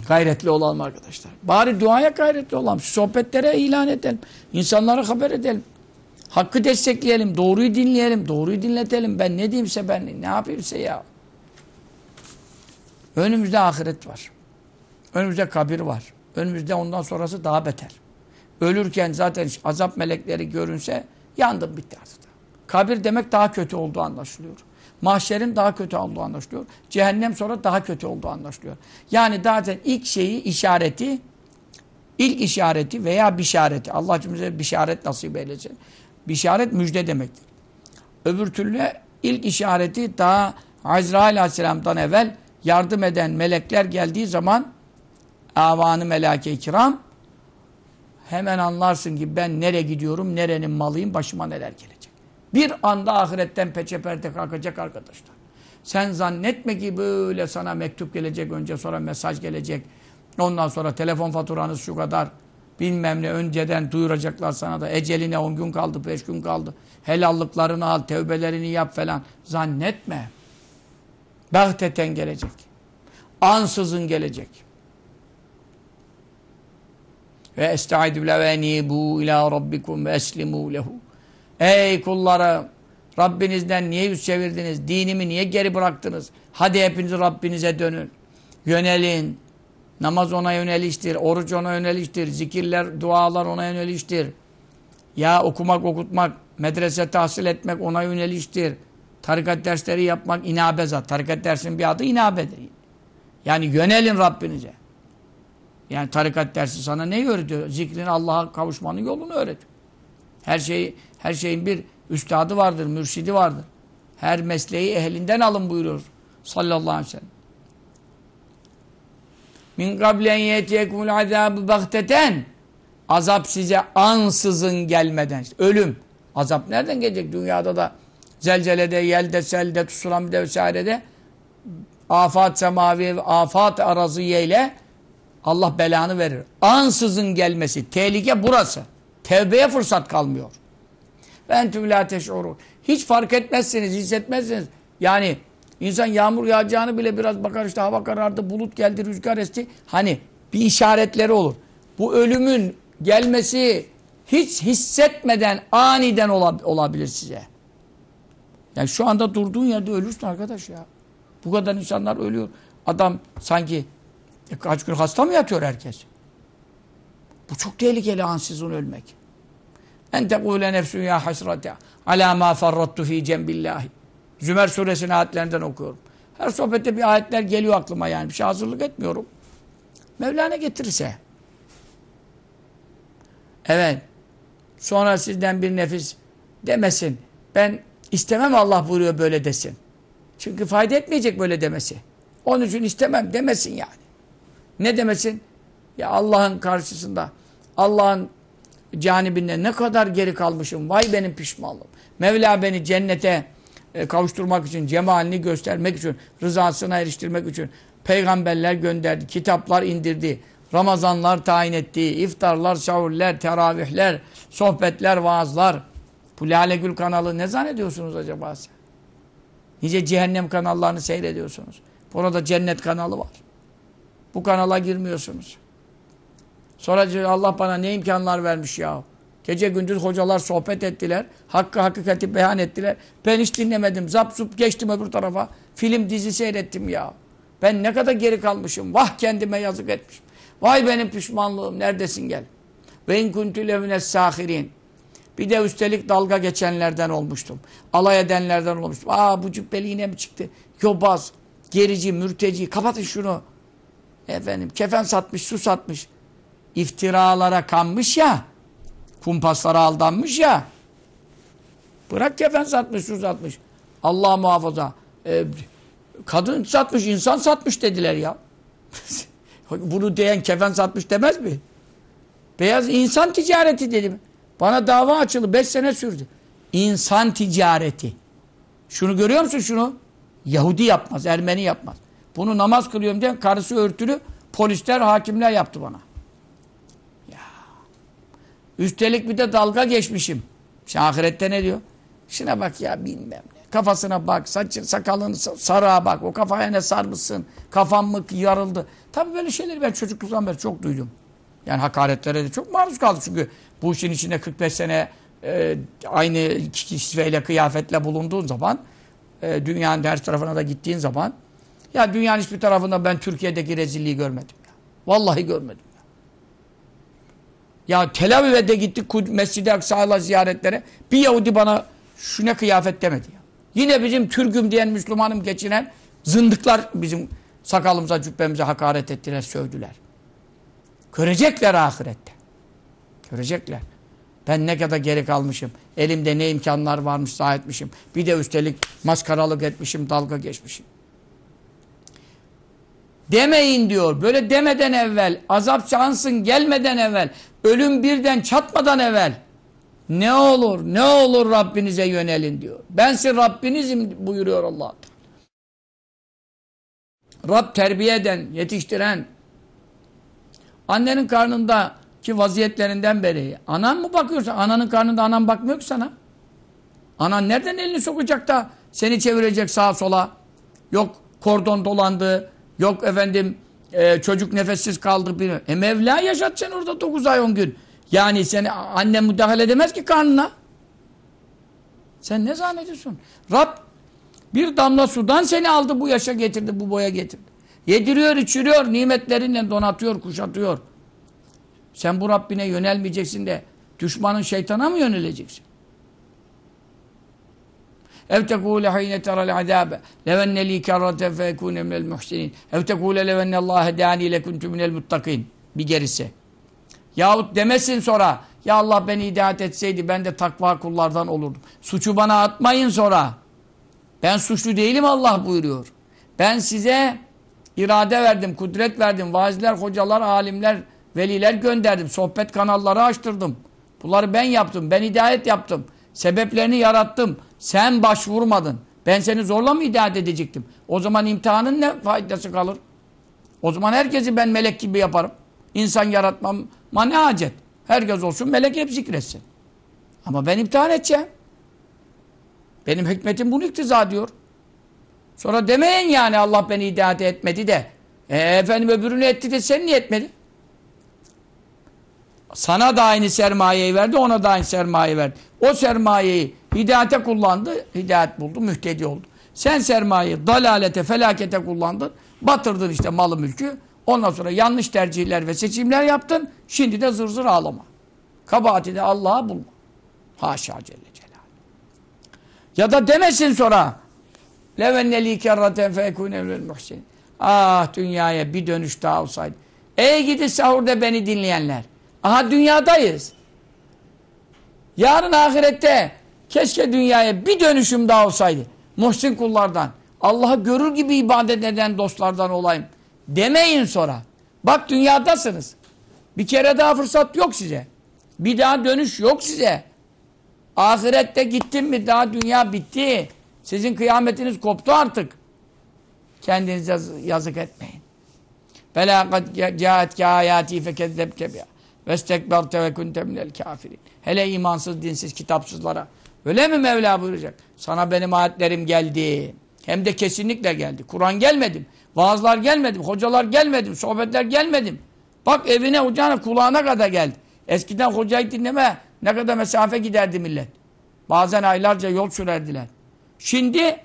Gayretli olalım arkadaşlar. Bari duaya gayretli olalım. Sohbetlere ilan edelim. İnsanlara haber edelim. Hakkı destekleyelim. Doğruyu dinleyelim. Doğruyu dinletelim. Ben ne diyeyimse ben ne yapayımse ya. Önümüzde ahiret var. Önümüzde kabir var. Önümüzde ondan sonrası daha beter. Ölürken zaten azap melekleri görünse yandım bitti artık. Kabir demek daha kötü olduğu anlaşılıyor. Mahşerin daha kötü olduğu anlaşılıyor. Cehennem sonra daha kötü olduğu anlaşılıyor. Yani zaten ilk şeyi işareti ilk işareti veya bişareti Allah cümlemize bişaret nasip eylesin. Bişaret müjde demektir. Öbür türlü ilk işareti daha Azrail Aleyhisselam'dan evvel yardım eden melekler geldiği zaman avanı melake-i kiram hemen anlarsın ki ben nereye gidiyorum, nerenin malıyım, başıma neler gelecek. Bir anda ahiretten peçeperde kalkacak arkadaşlar. Sen zannetme ki böyle sana mektup gelecek, önce sonra mesaj gelecek. Ondan sonra telefon faturanız şu kadar, bilmem ne önceden duyuracaklar sana da. Eceline 10 gün kaldı, 5 gün kaldı. Helallıklarını al, tevbelerini yap falan. Zannetme. Bahteten gelecek. Ansızın gelecek. Ve estaizu bile ve ila rabbikum ve eslimu lehu. Ey kullarım! Rabbinizden niye yüz çevirdiniz? Dinimi niye geri bıraktınız? Hadi hepiniz Rabbinize dönün. Yönelin. Namaz ona yöneliştir. Oruç ona yöneliştir. Zikirler, dualar ona yöneliştir. Ya okumak, okutmak, medrese tahsil etmek ona yöneliştir. Tarikat dersleri yapmak inabe zat. Tarikat dersinin bir adı inabedir. Yani yönelin Rabbinize. Yani tarikat dersi sana ne öğretiyor? Zikrin Allah'a kavuşmanın yolunu öğretiyor. Her şey her şeyin bir üstadı vardır, mürşidi vardır. Her mesleği ehlinden alın buyuruyor sallallahu aleyhi ve sellem. Min kablen yetiyekumul azabı bahteten azap size ansızın gelmeden. Ölüm. Azap nereden gelecek? Dünyada da zelzelede, yelde, selde, tsunami'de vesairede afat semavi, afat araziye ile Allah belanı verir. Ansızın gelmesi. Tehlike burası. Tevbeye fırsat kalmıyor. Ben tümlâ teş'urûn. Hiç fark etmezsiniz, hissetmezsiniz. Yani insan yağmur yağacağını bile biraz bakar işte hava karardı, bulut geldi, rüzgar esti. Hani bir işaretleri olur. Bu ölümün gelmesi hiç hissetmeden aniden olabilir size. Yani şu anda durduğun yerde ölürsün arkadaş ya. Bu kadar insanlar ölüyor. Adam sanki e, kaç gün hasta mı yatıyor herkes? Bu çok tehlikeli ansızın ölmek. En tekule nefsün ya hasrata ala ma farrattu fi cembillahi. Zümer suresinin ayetlerinden okuyorum. Her sohbette bir ayetler geliyor aklıma yani. Bir şey hazırlık etmiyorum. Mevlana getirirse. Evet. Sonra sizden bir nefis demesin. Ben istemem Allah buyuruyor böyle desin. Çünkü fayda etmeyecek böyle demesi. Onun için istemem demesin yani. Ne demesin? Ya Allah'ın karşısında, Allah'ın canibinde ne kadar geri kalmışım. Vay benim pişmanlığım. Mevla beni cennete e, kavuşturmak için, cemalini göstermek için, rızasına eriştirmek için peygamberler gönderdi, kitaplar indirdi, Ramazanlar tayin etti, iftarlar, şahurler, teravihler, sohbetler, vaazlar. Bu Lale Gül kanalı ne zannediyorsunuz acaba siz? Nice cehennem kanallarını seyrediyorsunuz. Burada cennet kanalı var. Bu kanala girmiyorsunuz. Sonra Allah bana ne imkanlar vermiş ya. Gece gündüz hocalar sohbet ettiler. Hakkı hakikati beyan ettiler. Ben hiç dinlemedim. Zap zup geçtim öbür tarafa. Film dizi seyrettim ya. Ben ne kadar geri kalmışım. Vah kendime yazık etmişim. Vay benim pişmanlığım. Neredesin gel. Ve in kuntu levines sahirin. Bir de üstelik dalga geçenlerden olmuştum. Alay edenlerden olmuştum. Aa bu cübbeli yine mi çıktı? Yobaz, gerici, mürteci. Kapatın şunu. Efendim kefen satmış, su satmış. İftiralara kanmış ya. Kumpaslara aldanmış ya. Bırak kefen satmış, su satmış. Allah muhafaza. Ee, kadın satmış, insan satmış dediler ya. *laughs* Bunu diyen kefen satmış demez mi? Beyaz insan ticareti dedim. Bana dava açıldı. Beş sene sürdü. İnsan ticareti. Şunu görüyor musun şunu? Yahudi yapmaz, Ermeni yapmaz. Bunu namaz kılıyorum diye karısı örtülü polisler, hakimler yaptı bana. Ya. Üstelik bir de dalga geçmişim. Şimdi ahirette ne diyor? Şuna bak ya bilmem ne. Kafasına bak, saçı, sakalını sarığa bak. O kafaya ne sarmışsın? Kafam mı yarıldı? Tabii böyle şeyleri ben çocukluktan beri çok duydum. Yani hakaretlere de çok maruz kaldım. Çünkü bu işin içinde 45 sene e, aynı kisveyle, kıyafetle bulunduğun zaman e, dünyanın her tarafına da gittiğin zaman ya dünyanın hiçbir tarafında ben Türkiye'deki rezilliği görmedim. Ya. Vallahi görmedim. Ya, ya Tel Aviv'e de gittik Mescid-i Aksa'la ziyaretlere. Bir Yahudi bana şu ne kıyafet demedi ya. Yine bizim Türk'üm diyen Müslümanım geçinen zındıklar bizim sakalımıza, cübbemize hakaret ettiler, sövdüler. Görecekler ahirette. Görecekler. Ben ne kadar geri kalmışım. Elimde ne imkanlar varmış sağ etmişim. Bir de üstelik maskaralık etmişim, dalga geçmişim. Demeyin diyor. Böyle demeden evvel, azap şansın gelmeden evvel, ölüm birden çatmadan evvel ne olur, ne olur Rabbinize yönelin diyor. Ben sizin Rabbinizim buyuruyor Allah. Rab terbiye eden, yetiştiren, annenin karnındaki vaziyetlerinden beri, anan mı bakıyorsa, ananın karnında anan bakmıyor ki sana. Anan nereden elini sokacak da seni çevirecek sağa sola? Yok kordon dolandı, yok efendim e, çocuk nefessiz kaldı. Bir... E Mevla yaşat sen orada 9 ay 10 gün. Yani seni anne müdahale edemez ki karnına. Sen ne zannediyorsun? Rab bir damla sudan seni aldı bu yaşa getirdi, bu boya getirdi. Yediriyor, içiriyor, nimetlerinle donatıyor, kuşatıyor. Sen bu Rabbine yönelmeyeceksin de düşmanın şeytana mı yöneleceksin? Ev tekule hayne teral azabe levenne li kerraten fe ekune minel muhsinin ev tekule levenne Allah hedani lekuntu minel muttakin bir gerisi. Yahut demesin sonra ya Allah beni hidayet etseydi ben de takva kullardan olurdum. Suçu bana atmayın sonra. Ben suçlu değilim Allah buyuruyor. Ben size irade verdim kudret verdim. Vaazler hocalar alimler veliler gönderdim. Sohbet kanalları açtırdım. Bunları ben yaptım. Ben hidayet yaptım. Sebeplerini yarattım sen başvurmadın. Ben seni zorla mı hidayet edecektim? O zaman imtihanın ne faydası kalır? O zaman herkesi ben melek gibi yaparım. İnsan yaratmama ne hacet? Herkes olsun melek hep zikretsin. Ama ben imtihan edeceğim. Benim hikmetim bunu iktiza diyor. Sonra demeyin yani Allah beni hidayet etmedi de. E, efendim öbürünü etti de sen niye etmedi? Sana da aynı sermayeyi verdi, ona da aynı sermayeyi verdi. O sermayeyi hidayete kullandı, hidayet buldu, mühtedi oldu. Sen sermayeyi dalalete, felakete kullandın, batırdın işte malı mülkü. Ondan sonra yanlış tercihler ve seçimler yaptın. Şimdi de zır zır ağlama. Kabahati de Allah'a bulma. Haşa Celle Celal. Ya da demesin sonra levenneli kerraten fe ekune muhsin. Ah dünyaya bir dönüş daha olsaydı. Ey gidi sahurda beni dinleyenler. Aha dünyadayız. Yarın ahirette keşke dünyaya bir dönüşüm daha olsaydı. Muhsin kullardan. Allah'ı görür gibi ibadet eden dostlardan olayım. Demeyin sonra. Bak dünyadasınız. Bir kere daha fırsat yok size. Bir daha dönüş yok size. Ahirette gittin mi daha dünya bitti. Sizin kıyametiniz koptu artık. Kendinize yazık etmeyin. Bela kad caetke ayati fekezzebte biha. Vestekberte ve kunte minel kafirin. Hele imansız, dinsiz, kitapsızlara. Öyle mi Mevla buyuracak? Sana benim ayetlerim geldi. Hem de kesinlikle geldi. Kur'an gelmedim. Vaazlar gelmedim. Hocalar gelmedim. Sohbetler gelmedim. Bak evine, ocağına, kulağına kadar geldi. Eskiden hocayı dinleme ne kadar mesafe giderdi millet. Bazen aylarca yol sürerdiler. Şimdi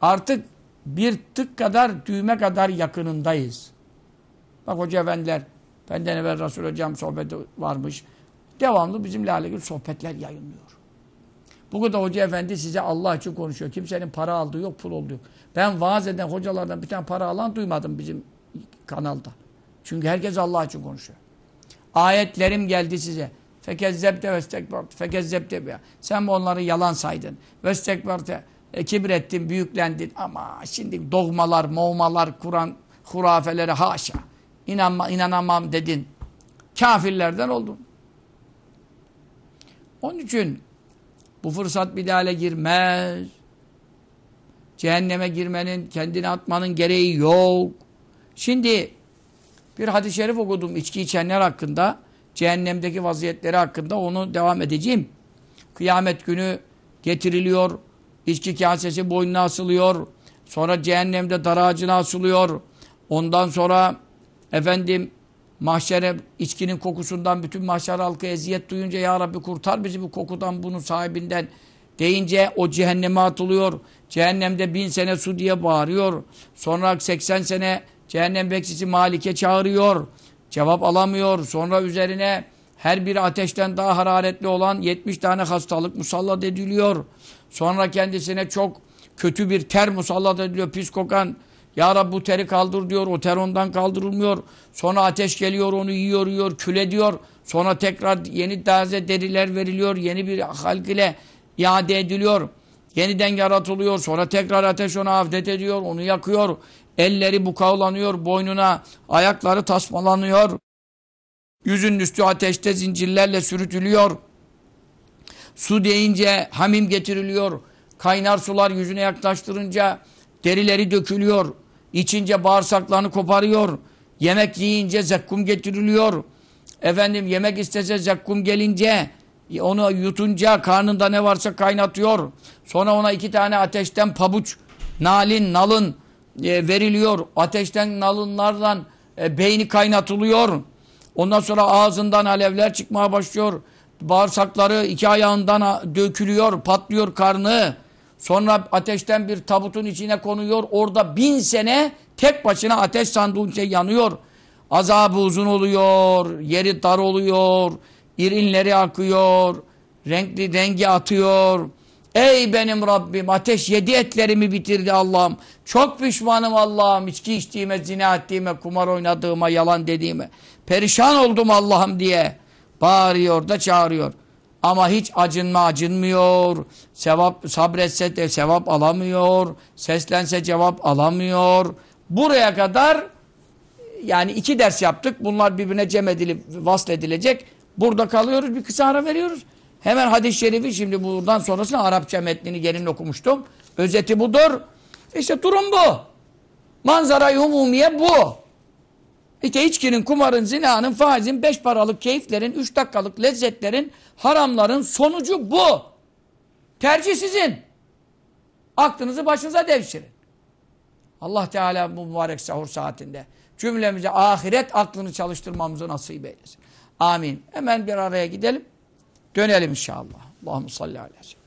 artık bir tık kadar, düğme kadar yakınındayız. Bak hoca efendiler Benden evvel Resul Hocam sohbeti varmış. Devamlı bizimle alakalı sohbetler yayınlıyor. Bu kadar hoca efendi size Allah için konuşuyor. Kimsenin para aldığı yok, pul olduğu yok. Ben vaaz eden hocalardan bir tane para alan duymadım bizim kanalda. Çünkü herkes Allah için konuşuyor. Ayetlerim geldi size. Fekezzebte ve istekbarte. Fekezzebte. Sen onları yalan saydın. Ve istekbarte. E, kibrettin, büyüklendin. Ama şimdi dogmalar, movmalar, Kur'an hurafeleri haşa. inanma, inanamam dedin. Kafirlerden oldun. Onun için bu fırsat bir daha ele girmez. Cehenneme girmenin, kendini atmanın gereği yok. Şimdi bir hadis-i şerif okudum içki içenler hakkında. Cehennemdeki vaziyetleri hakkında onu devam edeceğim. Kıyamet günü getiriliyor. içki kasesi boynuna asılıyor. Sonra cehennemde dar asılıyor. Ondan sonra efendim mahşere içkinin kokusundan bütün mahşer halkı eziyet duyunca ya Rabbi kurtar bizi bu kokudan bunun sahibinden deyince o cehenneme atılıyor. Cehennemde bin sene su diye bağırıyor. Sonra 80 sene cehennem bekçisi Malik'e çağırıyor. Cevap alamıyor. Sonra üzerine her biri ateşten daha hararetli olan 70 tane hastalık musallat ediliyor. Sonra kendisine çok kötü bir ter musallat ediliyor. Pis kokan ya Rabbi bu teri kaldır diyor. O ter ondan kaldırılmıyor. Sonra ateş geliyor onu yiyor yiyor kül ediyor. Sonra tekrar yeni taze deriler veriliyor. Yeni bir halk ile iade ediliyor. Yeniden yaratılıyor. Sonra tekrar ateş onu afdet ediyor. Onu yakıyor. Elleri bukavlanıyor. Boynuna ayakları tasmalanıyor. Yüzünün üstü ateşte zincirlerle sürütülüyor. Su deyince hamim getiriliyor. Kaynar sular yüzüne yaklaştırınca derileri dökülüyor. İçince bağırsaklarını koparıyor. Yemek yiyince zekkum getiriliyor. Efendim yemek istese zekkum gelince onu yutunca karnında ne varsa kaynatıyor. Sonra ona iki tane ateşten pabuç, nalin, nalın e, veriliyor. Ateşten nalınlardan e, beyni kaynatılıyor. Ondan sonra ağzından alevler çıkmaya başlıyor. Bağırsakları iki ayağından dökülüyor, patlıyor karnı. Sonra ateşten bir tabutun içine konuyor. Orada bin sene tek başına ateş sandığınca yanıyor. Azabı uzun oluyor, yeri dar oluyor, irinleri akıyor, renkli rengi atıyor. Ey benim Rabbim ateş yedi etlerimi bitirdi Allah'ım. Çok pişmanım Allah'ım içki içtiğime, zina ettiğime, kumar oynadığıma, yalan dediğime. Perişan oldum Allah'ım diye bağırıyor da çağırıyor. Ama hiç acınma acınmıyor. Sevap sabretse de sevap alamıyor. Seslense cevap alamıyor. Buraya kadar yani iki ders yaptık. Bunlar birbirine cem edilip vasledilecek. Burada kalıyoruz. Bir kısa ara veriyoruz. Hemen hadis-i şerifi şimdi buradan sonrasını Arapça metnini gelin okumuştum. Özeti budur. İşte durum bu. Manzara umumiye bu. İşte içkinin, kumarın, zinanın, faizin, beş paralık keyiflerin, üç dakikalık lezzetlerin, haramların sonucu bu. Tercih sizin. Aklınızı başınıza devşirin. Allah Teala bu mübarek sahur saatinde cümlemize ahiret aklını çalıştırmamızı nasip eylesin. Amin. Hemen bir araya gidelim. Dönelim inşallah. Allahümme salli aleyhi ve sellem.